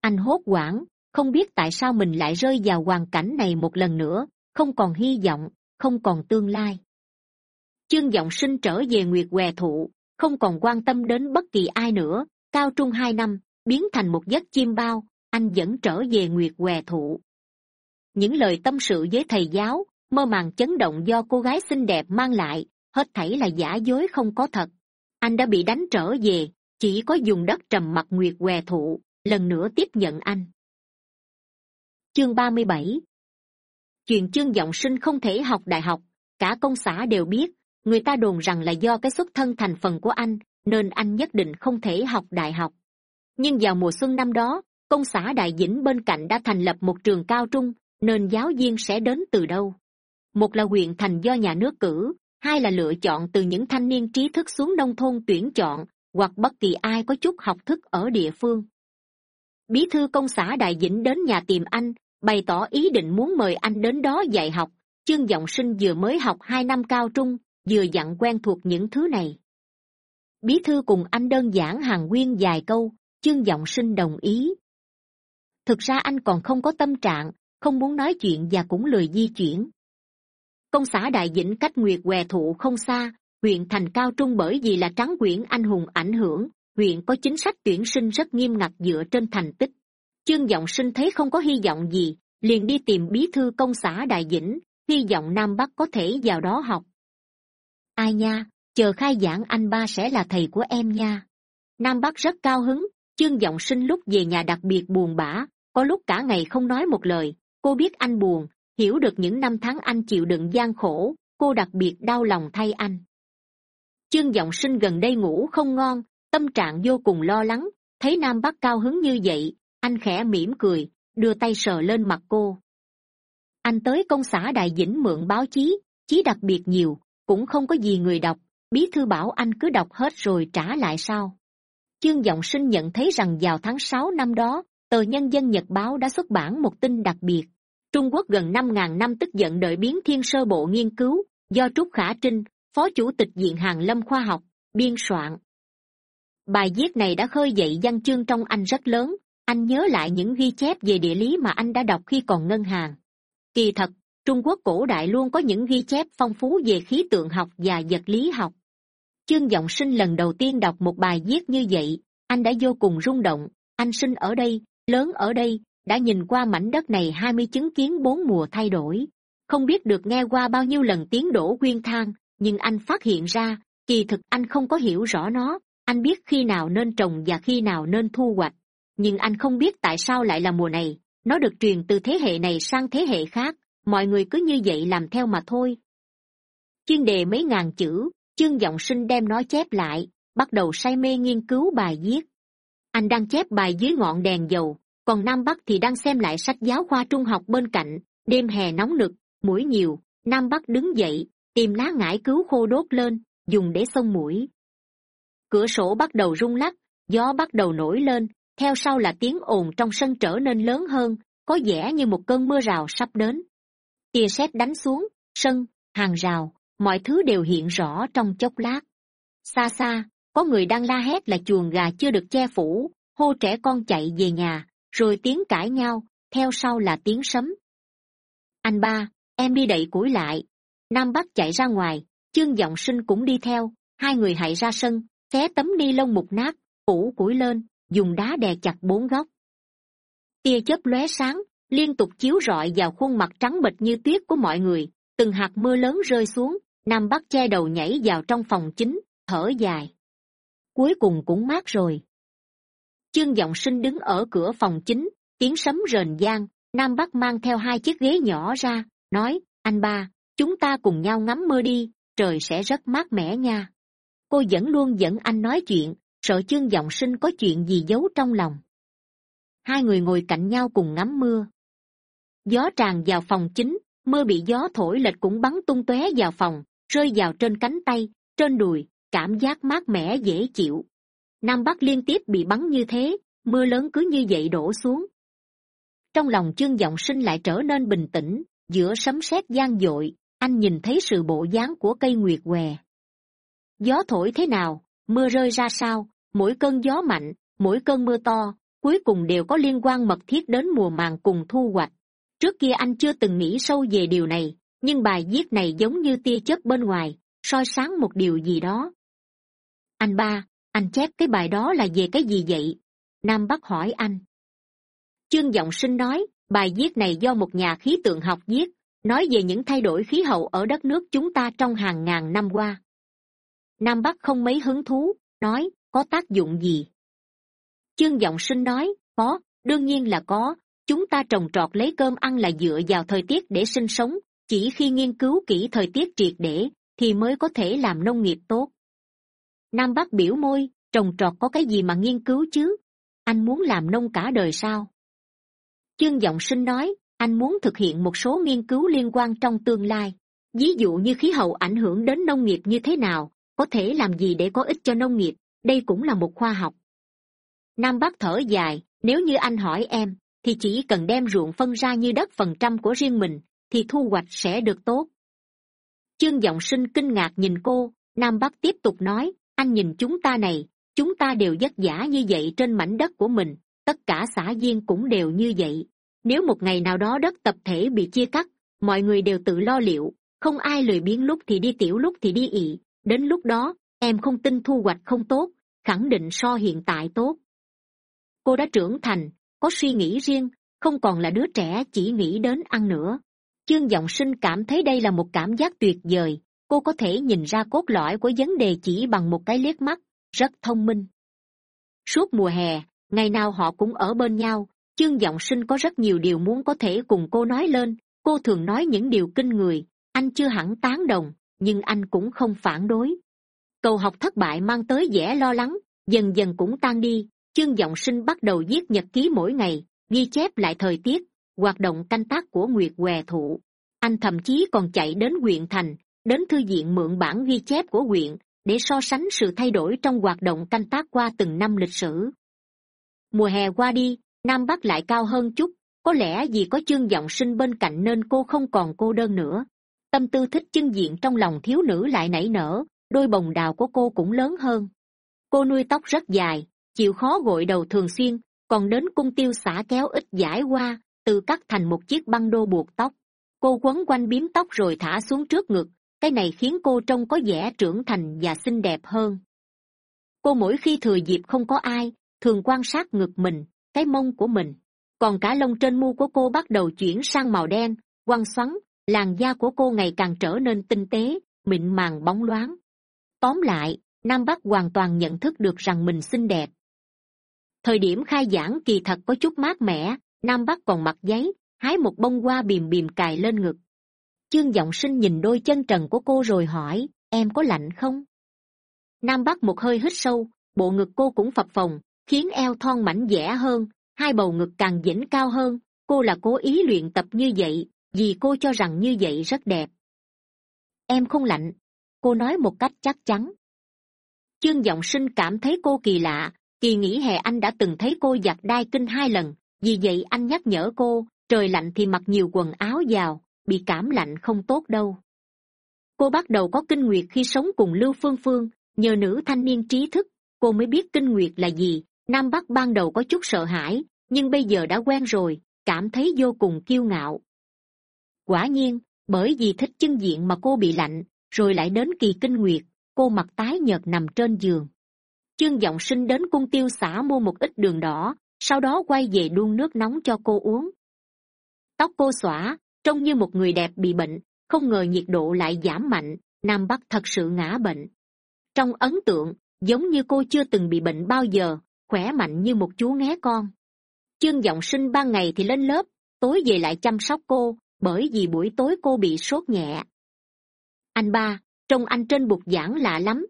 Anh hốt hoảng, không biết tại sao mình lại rơi vào hoàn cảnh này một lần nữa, không còn hy vọng, không còn tương lai. Chương giọng sinh trở về nguyệt què thụ, không còn quan tâm đến bất kỳ ai nữa, cao trung hai năm, biến thành một giấc chim bao, anh vẫn trở về nguyệt què thụ. Những lời tâm sự với thầy giáo mơ màng chấn động do cô gái xinh đẹp mang lại, hết thảy là giả dối không có thật. Anh đã bị đánh trở về, chỉ có dùng đất trầm mặc nguyệt què thụ, lần nữa tiếp nhận anh. Chương ba mươi bảy. Chuyện chương giọng sinh không thể học đại học, cả công xã đều biết, người ta đồn rằng là do cái xuất thân thành phần của anh, nên anh nhất định không thể học đại học. Nhưng vào mùa xuân năm đó, công xã đại dĩnh bên cạnh đã thành lập một trường cao trung, nên giáo viên sẽ đến từ đâu? Một là huyện thành do nhà nước cử, hai là lựa chọn từ những thanh niên trí thức xuống nông thôn tuyển chọn, hoặc bất kỳ ai có chút học thức ở địa phương. Bí thư công xã đại dĩnh đến nhà tìm anh, bày tỏ ý định muốn mời anh đến đó dạy học. Chương g sinh vừa mới học hai năm cao trung, vừa dặn quen thuộc những thứ này. Bí thư cùng anh đơn giản hàng nguyên vài câu, chương g sinh đồng ý. Thực ra anh còn không có tâm trạng, không muốn nói chuyện và cũng lười di chuyển công xã đại dĩnh cách nguyệt què thụ không xa, huyện thành cao trung bởi vì là trắng quyển anh hùng ảnh hưởng, huyện có chính sách tuyển sinh rất nghiêm ngặt dựa trên thành tích. Chương giọng sinh thấy không có hy vọng gì, liền đi tìm bí thư công xã đại dĩnh hy vọng nam bắc có thể vào đó học. Ai nha, chờ khai giảng anh ba sẽ là thầy của em nha. Nam bắc rất cao hứng, chương giọng sinh lúc về nhà đặc biệt buồn bã, có lúc cả ngày không nói một lời, cô biết anh buồn hiểu được những năm tháng anh chịu đựng gian khổ, cô đặc biệt đau lòng thay anh. Chương giọng sinh gần đây ngủ không ngon, tâm trạng vô cùng lo lắng, thấy nam bắc cao hứng như vậy, anh khẽ mỉm cười, đưa tay sờ lên mặt cô. Anh tới công xã đại dĩnh mượn báo chí chí đặc biệt nhiều, cũng không có gì người đọc, bí thư bảo anh cứ đọc hết rồi trả lại sao chương giọng sinh nhận thấy rằng vào tháng sáu năm đó, tờ nhân dân nhật báo đã xuất bản một tin đặc biệt trung quốc gần năm ngàn năm tức giận đợi biến thiên sơ bộ nghiên cứu, do trúc khả trinh, phó chủ tịch viện hàn lâm khoa học, biên soạn. Bài viết này đã khơi dậy văn chương trong anh rất lớn, anh nhớ lại những ghi chép về địa lý mà anh đã đọc khi còn ngân hàng. Kỳ thật, trung quốc cổ đại luôn có những ghi chép phong phú về khí tượng học và vật lý học. Chương giọng sinh lần đầu tiên đọc một bài viết như vậy, anh đã vô cùng rung động, anh sinh ở đây, lớn ở đây đã nhìn qua mảnh đất này hai mươi chứng kiến bốn mùa thay đổi. Không biết được nghe qua bao nhiêu lần tiếng đổ quyên thang, nhưng anh phát hiện ra, kỳ thực anh không có hiểu rõ nó. Anh biết khi nào nên trồng và khi nào nên thu hoạch. Nhưng anh không biết tại sao lại là mùa này. Nó được truyền từ thế hệ này sang thế hệ khác. Mọi người cứ như vậy làm theo mà thôi. Chuyên đề mấy ngàn chữ. Chương giọng sinh đem nó chép lại, bắt đầu say mê nghiên cứu bài viết. Anh đang chép bài dưới ngọn đèn dầu còn nam bắc thì đang xem lại sách giáo khoa trung học bên cạnh, đêm hè nóng nực, mũi nhiều. Nam bắc đứng dậy, tìm lá ngải cứu khô đốt lên, dùng để xông mũi. Cửa sổ bắt đầu rung lắc, gió bắt đầu nổi lên, theo sau là tiếng ồn trong sân trở nên lớn hơn, có vẻ như một cơn mưa rào sắp đến. Tia sét đánh xuống, sân, hàng rào, mọi thứ đều hiện rõ trong chốc lát. Xa xa, có người đang la hét là chuồng gà chưa được che phủ, hô trẻ con chạy về nhà rồi tiếng cãi nhau, theo sau là tiếng sấm. Anh ba, em đi đậy củi lại. Nam bắc chạy ra ngoài, chương g sinh cũng đi theo, hai người hãy ra sân, xé tấm ni lông mục nát ủ củi lên, dùng đá đè chặt bốn góc. Tia chớp lóe sáng, liên tục chiếu rọi vào khuôn mặt trắng bệch như tuyết của mọi người, từng hạt mưa lớn rơi xuống, nam bắc che đầu nhảy vào trong phòng chính, thở dài. Cuối cùng cũng mát rồi chương g sinh đứng ở cửa phòng chính, tiếng sấm rền vang, nam bắc mang theo hai chiếc ghế nhỏ ra, nói, anh ba, chúng ta cùng nhau ngắm mưa đi, trời sẽ rất mát mẻ nha. Cô vẫn luôn dẫn anh nói chuyện, sợ chương giọng sinh có chuyện gì giấu trong lòng. Hai người ngồi cạnh nhau cùng ngắm mưa. Gió tràn vào phòng chính, mưa bị gió thổi lệch cũng bắn tung tóe vào phòng, rơi vào trên cánh tay, trên đùi, cảm giác mát mẻ dễ chịu nam bắc liên tiếp bị bắn như thế, mưa lớn cứ như vậy đổ xuống. Trong lòng chương giọng sinh lại trở nên bình tĩnh, giữa sấm sét gian dội, anh nhìn thấy sự bộ dáng của cây nguyệt què. Gió thổi thế nào, mưa rơi ra sao, mỗi cơn gió mạnh, mỗi cơn mưa to, cuối cùng đều có liên quan mật thiết đến mùa màng cùng thu hoạch. Trước kia anh chưa từng nghĩ sâu về điều này, nhưng bài viết này giống như tia chớp bên ngoài, soi sáng một điều gì đó. Anh ba anh chép cái bài đó là về cái gì vậy? Nam bắc hỏi anh. Chương giọng sinh nói, bài viết này do một nhà khí tượng học viết, nói về những thay đổi khí hậu ở đất nước chúng ta trong hàng ngàn năm qua. Nam bắc không mấy hứng thú, nói, có tác dụng gì? Chương giọng sinh nói, có, đương nhiên là có, chúng ta trồng trọt lấy cơm ăn là dựa vào thời tiết để sinh sống, chỉ khi nghiên cứu kỹ thời tiết triệt để thì mới có thể làm nông nghiệp tốt nam bắc biểu môi, trồng trọt có cái gì mà nghiên cứu chứ? Anh muốn làm nông cả đời sao? Chương giọng sinh nói, anh muốn thực hiện một số nghiên cứu liên quan trong tương lai. Ví dụ như khí hậu ảnh hưởng đến nông nghiệp như thế nào, có thể làm gì để có ích cho nông nghiệp? Đây cũng là một khoa học. Nam bắc thở dài, nếu như anh hỏi em, thì chỉ cần đem ruộng phân ra như đất phần trăm của riêng mình, thì thu hoạch sẽ được tốt. Chương giọng sinh kinh ngạc nhìn cô, nam bắc tiếp tục nói anh nhìn chúng ta này, chúng ta đều vất vả như vậy trên mảnh đất của mình, tất cả xã viên cũng đều như vậy. Nếu một ngày nào đó đất tập thể bị chia cắt, mọi người đều tự lo liệu, không ai lười biếng lúc thì đi tiểu lúc thì đi ị. Đến lúc đó, em không tin thu hoạch không tốt, khẳng định so hiện tại tốt. Cô đã trưởng thành, có suy nghĩ riêng, không còn là đứa trẻ chỉ nghĩ đến ăn nữa. Chương giọng sinh cảm thấy đây là một cảm giác tuyệt vời cô có thể nhìn ra cốt lõi của vấn đề chỉ bằng một cái liếc mắt, rất thông minh. Suốt mùa hè, ngày nào họ cũng ở bên nhau, chương giọng sinh có rất nhiều điều muốn có thể cùng cô nói lên, cô thường nói những điều kinh người, anh chưa hẳn tán đồng, nhưng anh cũng không phản đối. Cầu học thất bại mang tới vẻ lo lắng, dần dần cũng tan đi, chương giọng sinh bắt đầu viết nhật ký mỗi ngày, ghi chép lại thời tiết, hoạt động canh tác của nguyệt què thụ anh thậm chí còn chạy đến huyện thành đến thư viện mượn bản ghi chép của huyện để so sánh sự thay đổi trong hoạt động canh tác qua từng năm lịch sử. Mùa hè qua đi, nam bắc lại cao hơn chút, có lẽ vì có chương giọng sinh bên cạnh nên cô không còn cô đơn nữa. Tâm tư thích chân diện trong lòng thiếu nữ lại nảy nở, đôi bồng đào của cô cũng lớn hơn. Cô nuôi tóc rất dài, chịu khó gội đầu thường xuyên, còn đến cung tiêu xả kéo ít giải qua, tự cắt thành một chiếc băng đô buộc tóc. Cô quấn quanh biếm tóc rồi thả xuống trước ngực cái này khiến cô trông có vẻ trưởng thành và xinh đẹp hơn. Cô mỗi khi thừa dịp không có ai, thường quan sát ngực mình, cái mông của mình. Còn cả lông trên mu của cô bắt đầu chuyển sang màu đen, quăng xoắn, làn da của cô ngày càng trở nên tinh tế, mịn màng bóng loáng. Tóm lại, nam bắc hoàn toàn nhận thức được rằng mình xinh đẹp. Thời điểm khai giảng kỳ thật có chút mát mẻ, nam bắc còn mặc giấy, hái một bông hoa bìm bìm cài lên ngực chương giọng sinh nhìn đôi chân trần của cô rồi hỏi, em có lạnh không? Nam bắc một hơi hít sâu, bộ ngực cô cũng phập phồng, khiến eo thon mảnh dẻ hơn, hai bầu ngực càng dĩnh cao hơn. Cô là cố ý luyện tập như vậy, vì cô cho rằng như vậy rất đẹp. Em không lạnh, cô nói một cách chắc chắn. Chương giọng sinh cảm thấy cô kỳ lạ, kỳ nghỉ hè anh đã từng thấy cô giặt đai kinh hai lần, vì vậy anh nhắc nhở cô, trời lạnh thì mặc nhiều quần áo vào bị cảm lạnh không tốt đâu. Cô bắt đầu có kinh nguyệt khi sống cùng lưu phương phương, nhờ nữ thanh niên trí thức, cô mới biết kinh nguyệt là gì. Nam bắc ban đầu có chút sợ hãi, nhưng bây giờ đã quen rồi, cảm thấy vô cùng kiêu ngạo. Quả nhiên, bởi vì thích chân diện mà cô bị lạnh, rồi lại đến kỳ kinh nguyệt, cô mặt tái nhợt nằm trên giường. Chương giọng sinh đến cung tiêu xã mua một ít đường đỏ, sau đó quay về đun nước nóng cho cô uống. Tóc cô xõa trông như một người đẹp bị bệnh, không ngờ nhiệt độ lại giảm mạnh, nam bắc thật sự ngã bệnh. Trong ấn tượng, giống như cô chưa từng bị bệnh bao giờ, khỏe mạnh như một chú nghé con. Chương giọng sinh ban ngày thì lên lớp, tối về lại chăm sóc cô, bởi vì buổi tối cô bị sốt nhẹ. Anh ba, trông anh trên bục giảng lạ lắm.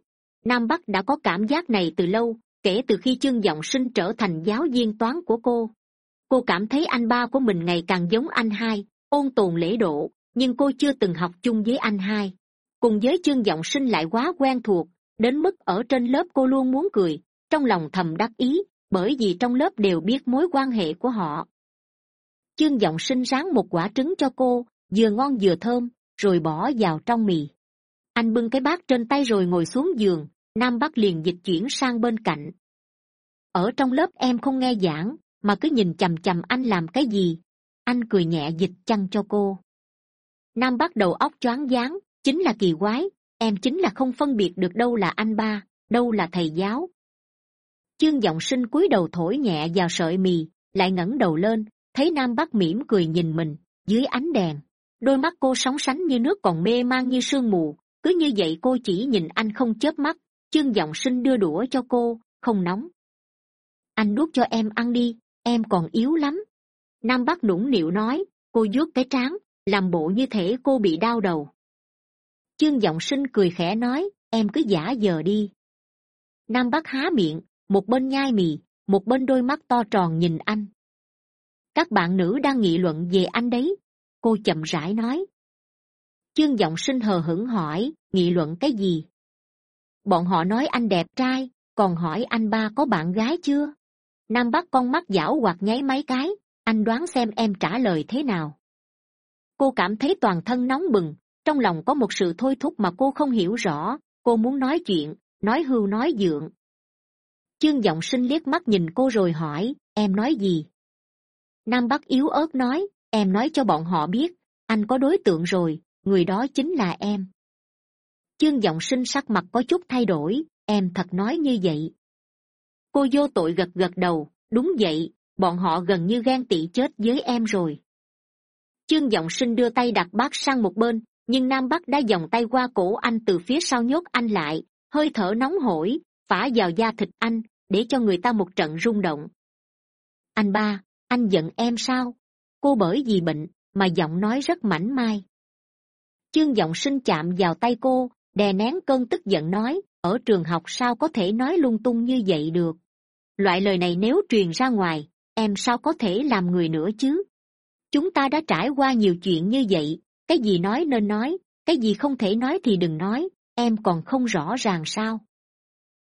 Nam bắc đã có cảm giác này từ lâu, kể từ khi chương giọng sinh trở thành giáo viên toán của cô. Cô cảm thấy anh ba của mình ngày càng giống anh hai ôn tồn lễ độ, nhưng cô chưa từng học chung với anh hai. Cùng với chương giọng sinh lại quá quen thuộc, đến mức ở trên lớp cô luôn muốn cười, trong lòng thầm đắc ý, bởi vì trong lớp đều biết mối quan hệ của họ. Chương giọng sinh ráng một quả trứng cho cô, vừa ngon vừa thơm, rồi bỏ vào trong mì. Anh bưng cái bát trên tay rồi ngồi xuống giường, nam bắc liền dịch chuyển sang bên cạnh. Ở trong lớp em không nghe giảng, mà cứ nhìn chằm chằm anh làm cái gì anh cười nhẹ dịch chăn cho cô. Nam bắt đầu óc choáng váng, chính là kỳ quái, em chính là không phân biệt được đâu là anh ba, đâu là thầy giáo. Chương giọng sinh cúi đầu thổi nhẹ vào sợi mì, lại ngẩng đầu lên, thấy nam bắc mỉm cười nhìn mình, dưới ánh đèn. Đôi mắt cô sóng sánh như nước còn mê man như sương mù, cứ như vậy cô chỉ nhìn anh không chớp mắt. Chương giọng sinh đưa đũa cho cô, không nóng. Anh đút cho em ăn đi, em còn yếu lắm nam bắc nũng nịu nói, cô vuốt cái trán, làm bộ như thể cô bị đau đầu. Chương giọng sinh cười khẽ nói, em cứ giả giờ đi. Nam bắc há miệng, một bên nhai mì, một bên đôi mắt to tròn nhìn anh. Các bạn nữ đang nghị luận về anh đấy, cô chậm rãi nói. Chương giọng sinh hờ hững hỏi, nghị luận cái gì? Bọn họ nói anh đẹp trai, còn hỏi anh ba có bạn gái chưa? Nam bắc con mắt giảo hoặc nháy mấy cái anh đoán xem em trả lời thế nào. Cô cảm thấy toàn thân nóng bừng, trong lòng có một sự thôi thúc mà cô không hiểu rõ. Cô muốn nói chuyện, nói hưu nói dượng. Chương giọng sinh liếc mắt nhìn cô rồi hỏi, em nói gì? Nam bắc yếu ớt nói, em nói cho bọn họ biết, anh có đối tượng rồi, người đó chính là em. Chương giọng sinh sắc mặt có chút thay đổi, em thật nói như vậy. Cô vô tội gật gật đầu, đúng vậy bọn họ gần như ghen tị chết với em rồi. Chương giọng sinh đưa tay đặt bát sang một bên, nhưng nam bắc đã vòng tay qua cổ anh từ phía sau nhốt anh lại, hơi thở nóng hổi, phả vào da thịt anh, để cho người ta một trận rung động. Anh ba, anh giận em sao? Cô bởi vì bệnh mà giọng nói rất mảnh mai. Chương giọng sinh chạm vào tay cô, đè nén cơn tức giận nói, ở trường học sao có thể nói lung tung như vậy được? Loại lời này nếu truyền ra ngoài em sao có thể làm người nữa chứ? Chúng ta đã trải qua nhiều chuyện như vậy, cái gì nói nên nói, cái gì không thể nói thì đừng nói, em còn không rõ ràng sao?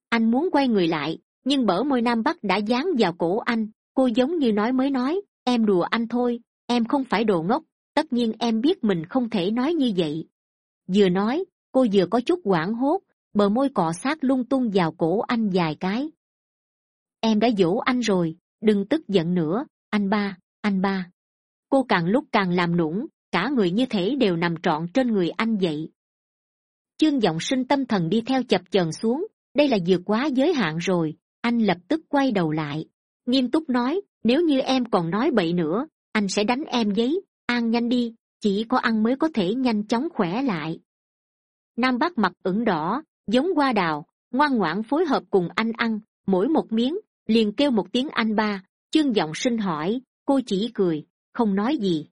Anh muốn quay người lại, nhưng bở môi nam bắc đã dán vào cổ anh, cô giống như nói mới nói, em đùa anh thôi, em không phải đồ ngốc, tất nhiên em biết mình không thể nói như vậy. Vừa nói, cô vừa có chút quảng hốt, bờ môi cọ sát lung tung vào cổ anh vài cái. Em đã dỗ anh rồi đừng tức giận nữa, anh ba anh ba. Cô càng lúc càng làm nũng, cả người như thể đều nằm trọn trên người anh vậy. Chương giọng sinh tâm thần đi theo chập chờn xuống, đây là vượt quá giới hạn rồi, anh lập tức quay đầu lại. Nghiêm túc nói, nếu như em còn nói bậy nữa, anh sẽ đánh em giấy, ăn nhanh đi, chỉ có ăn mới có thể nhanh chóng khỏe lại. Nam bắc mặt ửng đỏ, giống hoa đào, ngoan ngoãn phối hợp cùng anh ăn, mỗi một miếng liền kêu một tiếng anh ba, chương giọng sinh hỏi, cô chỉ cười, không nói gì.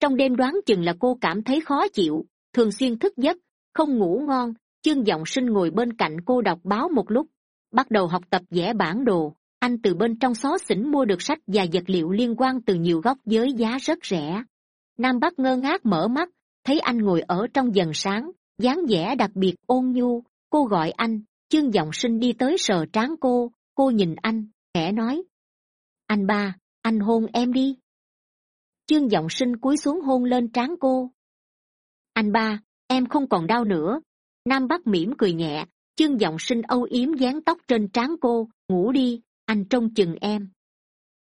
Trong đêm đoán chừng là cô cảm thấy khó chịu, thường xuyên thức giấc, không ngủ ngon, chương giọng sinh ngồi bên cạnh cô đọc báo một lúc, bắt đầu học tập vẽ bản đồ. Anh từ bên trong xó xỉnh mua được sách và vật liệu liên quan từ nhiều góc với giá rất rẻ. Nam bắc ngơ ngác mở mắt, thấy anh ngồi ở trong dần sáng, dáng vẻ đặc biệt ôn nhu, cô gọi anh, chương giọng sinh đi tới sờ trán cô cô nhìn anh, khẽ nói. Anh ba, anh hôn em đi. Chương giọng sinh cúi xuống hôn lên trán cô. Anh ba, em không còn đau nữa. Nam bắc mỉm cười nhẹ, chương giọng sinh âu yếm dán tóc trên trán cô. Ngủ đi, anh trông chừng em.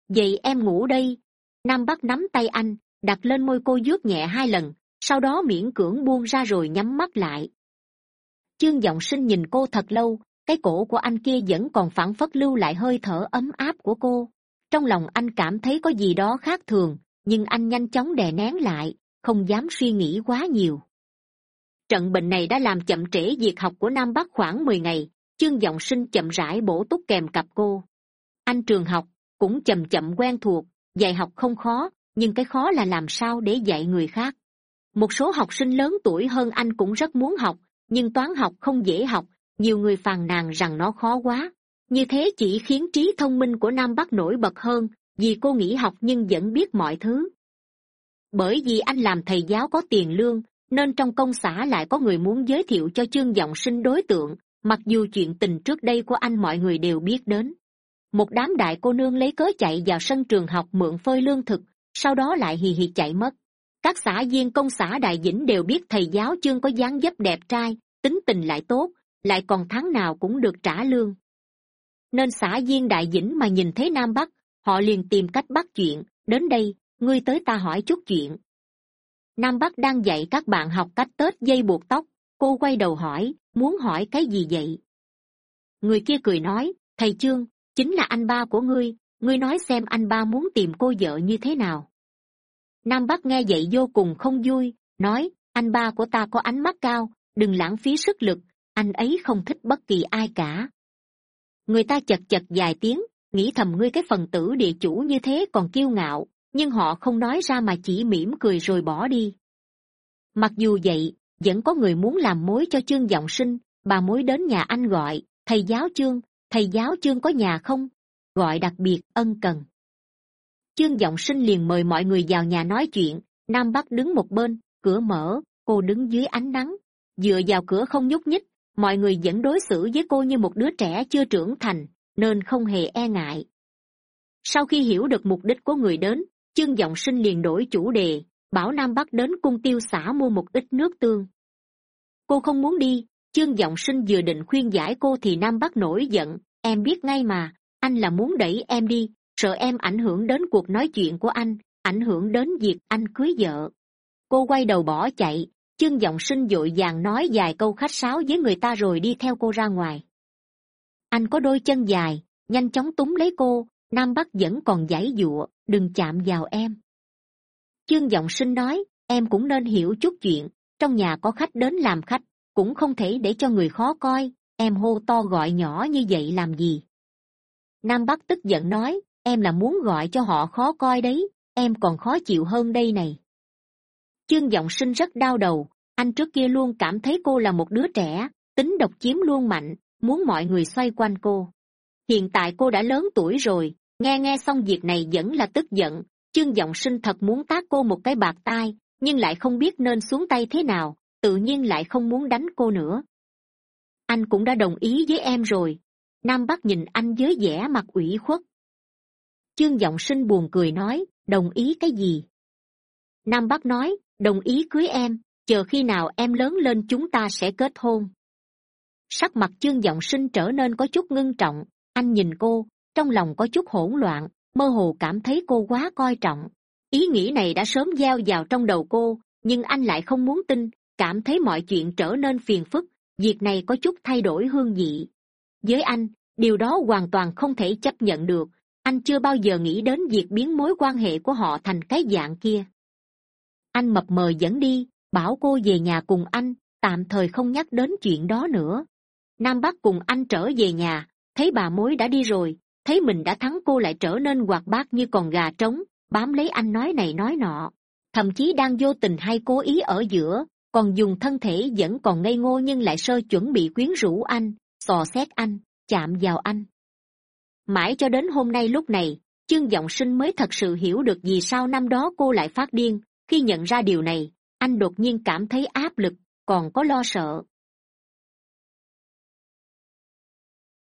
Vậy em ngủ đây. Nam bắc nắm tay anh, đặt lên môi cô dước nhẹ hai lần, sau đó miễn cưỡng buông ra rồi nhắm mắt lại. Chương giọng sinh nhìn cô thật lâu cái cổ của anh kia vẫn còn phảng phất lưu lại hơi thở ấm áp của cô. Trong lòng anh cảm thấy có gì đó khác thường, nhưng anh nhanh chóng đè nén lại, không dám suy nghĩ quá nhiều. Trận bệnh này đã làm chậm trễ việc học của nam bắc khoảng mười ngày, chương giọng sinh chậm rãi bổ túc kèm cặp cô. Anh trường học, cũng chậm chậm quen thuộc, dạy học không khó, nhưng cái khó là làm sao để dạy người khác. Một số học sinh lớn tuổi hơn anh cũng rất muốn học, nhưng toán học không dễ học nhiều người phàn nàn rằng nó khó quá. Như thế chỉ khiến trí thông minh của nam bắc nổi bật hơn, vì cô nghỉ học nhưng vẫn biết mọi thứ. Bởi vì anh làm thầy giáo có tiền lương, nên trong công xã lại có người muốn giới thiệu cho chương giọng sinh đối tượng, mặc dù chuyện tình trước đây của anh mọi người đều biết đến. Một đám đại cô nương lấy cớ chạy vào sân trường học mượn phơi lương thực, sau đó lại hì hì chạy mất. Các xã viên công xã đại dĩnh đều biết thầy giáo chương có dáng dấp đẹp trai, tính tình lại tốt lại còn tháng nào cũng được trả lương. Nên xã viên đại dĩnh mà nhìn thấy nam bắc, họ liền tìm cách bắt chuyện, đến đây, ngươi tới ta hỏi chút chuyện. Nam bắc đang dạy các bạn học cách tết dây buộc tóc, cô quay đầu hỏi, muốn hỏi cái gì vậy? Người kia cười nói, thầy chương chính là anh ba của ngươi ngươi nói xem anh ba muốn tìm cô vợ như thế nào. Nam bắc nghe vậy vô cùng không vui, nói, anh ba của ta có ánh mắt cao, đừng lãng phí sức lực anh ấy không thích bất kỳ ai cả. Người ta chật chật vài tiếng, nghĩ thầm ngươi cái phần tử địa chủ như thế còn kiêu ngạo, nhưng họ không nói ra mà chỉ mỉm cười rồi bỏ đi. Mặc dù vậy, vẫn có người muốn làm mối cho chương g sinh, bà mối đến nhà anh gọi, thầy giáo chương thầy giáo chương có nhà không? Gọi đặc biệt ân cần. Chương g sinh liền mời mọi người vào nhà nói chuyện, nam bắc đứng một bên, cửa mở, cô đứng dưới ánh nắng. Dựa vào cửa không nhúc nhích mọi người vẫn đối xử với cô như một đứa trẻ chưa trưởng thành, nên không hề e ngại. Sau khi hiểu được mục đích của người đến, chương giọng sinh liền đổi chủ đề, bảo nam bắc đến cung tiêu xã mua một ít nước tương. Cô không muốn đi, chương giọng sinh vừa định khuyên giải cô thì nam bắc nổi giận, em biết ngay mà, anh là muốn đẩy em đi, sợ em ảnh hưởng đến cuộc nói chuyện của anh, ảnh hưởng đến việc anh cưới vợ. Cô quay đầu bỏ chạy chương giọng sinh d ộ i vàng nói vài câu khách sáo với người ta rồi đi theo cô ra ngoài. Anh có đôi chân dài, nhanh chóng túng lấy cô, nam bắc vẫn còn giãy giụa, đừng chạm vào em. Chương giọng sinh nói, em cũng nên hiểu chút chuyện, trong nhà có khách đến làm khách, cũng không thể để cho người khó coi, em hô to gọi nhỏ như vậy làm gì? Nam bắc tức giận nói, em là muốn gọi cho họ khó coi đấy, em còn khó chịu hơn đây này chương giọng sinh rất đau đầu. Anh trước kia luôn cảm thấy cô là một đứa trẻ, tính độc chiếm luôn mạnh, muốn mọi người xoay quanh cô. Hiện tại cô đã lớn tuổi rồi, nghe nghe xong việc này vẫn là tức giận. Chương giọng sinh thật muốn tát cô một cái bạc tai, nhưng lại không biết nên xuống tay thế nào, tự nhiên lại không muốn đánh cô nữa. Anh cũng đã đồng ý với em rồi. Nam bắc nhìn anh với vẻ mặt ủy khuất. Chương giọng sinh buồn cười nói, đồng ý cái gì? Nam bắc nói đồng ý cưới em, chờ khi nào em lớn lên chúng ta sẽ kết hôn. Sắc mặt chương giọng sinh trở nên có chút ngưng trọng, anh nhìn cô, trong lòng có chút hỗn loạn, mơ hồ cảm thấy cô quá coi trọng. Ý nghĩ này đã sớm gieo vào trong đầu cô, nhưng anh lại không muốn tin, cảm thấy mọi chuyện trở nên phiền phức, việc này có chút thay đổi hương vị. Với anh, điều đó hoàn toàn không thể chấp nhận được, anh chưa bao giờ nghĩ đến việc biến mối quan hệ của họ thành cái dạng kia anh mập mờ dẫn đi, bảo cô về nhà cùng anh, tạm thời không nhắc đến chuyện đó nữa. Nam bắc cùng anh trở về nhà, thấy bà mối đã đi rồi, thấy mình đã thắng cô lại trở nên hoạt bát như con gà trống, bám lấy anh nói này nói nọ. Thậm chí đang vô tình hay cố ý ở giữa, còn dùng thân thể vẫn còn ngây ngô nhưng lại sơ chuẩn bị quyến rũ anh, sò xét anh, chạm vào anh. Mãi cho đến hôm nay lúc này chương giọng sinh mới thật sự hiểu được vì sao năm đó cô lại phát điên khi nhận ra điều này, anh đột nhiên cảm thấy áp lực, còn có lo sợ.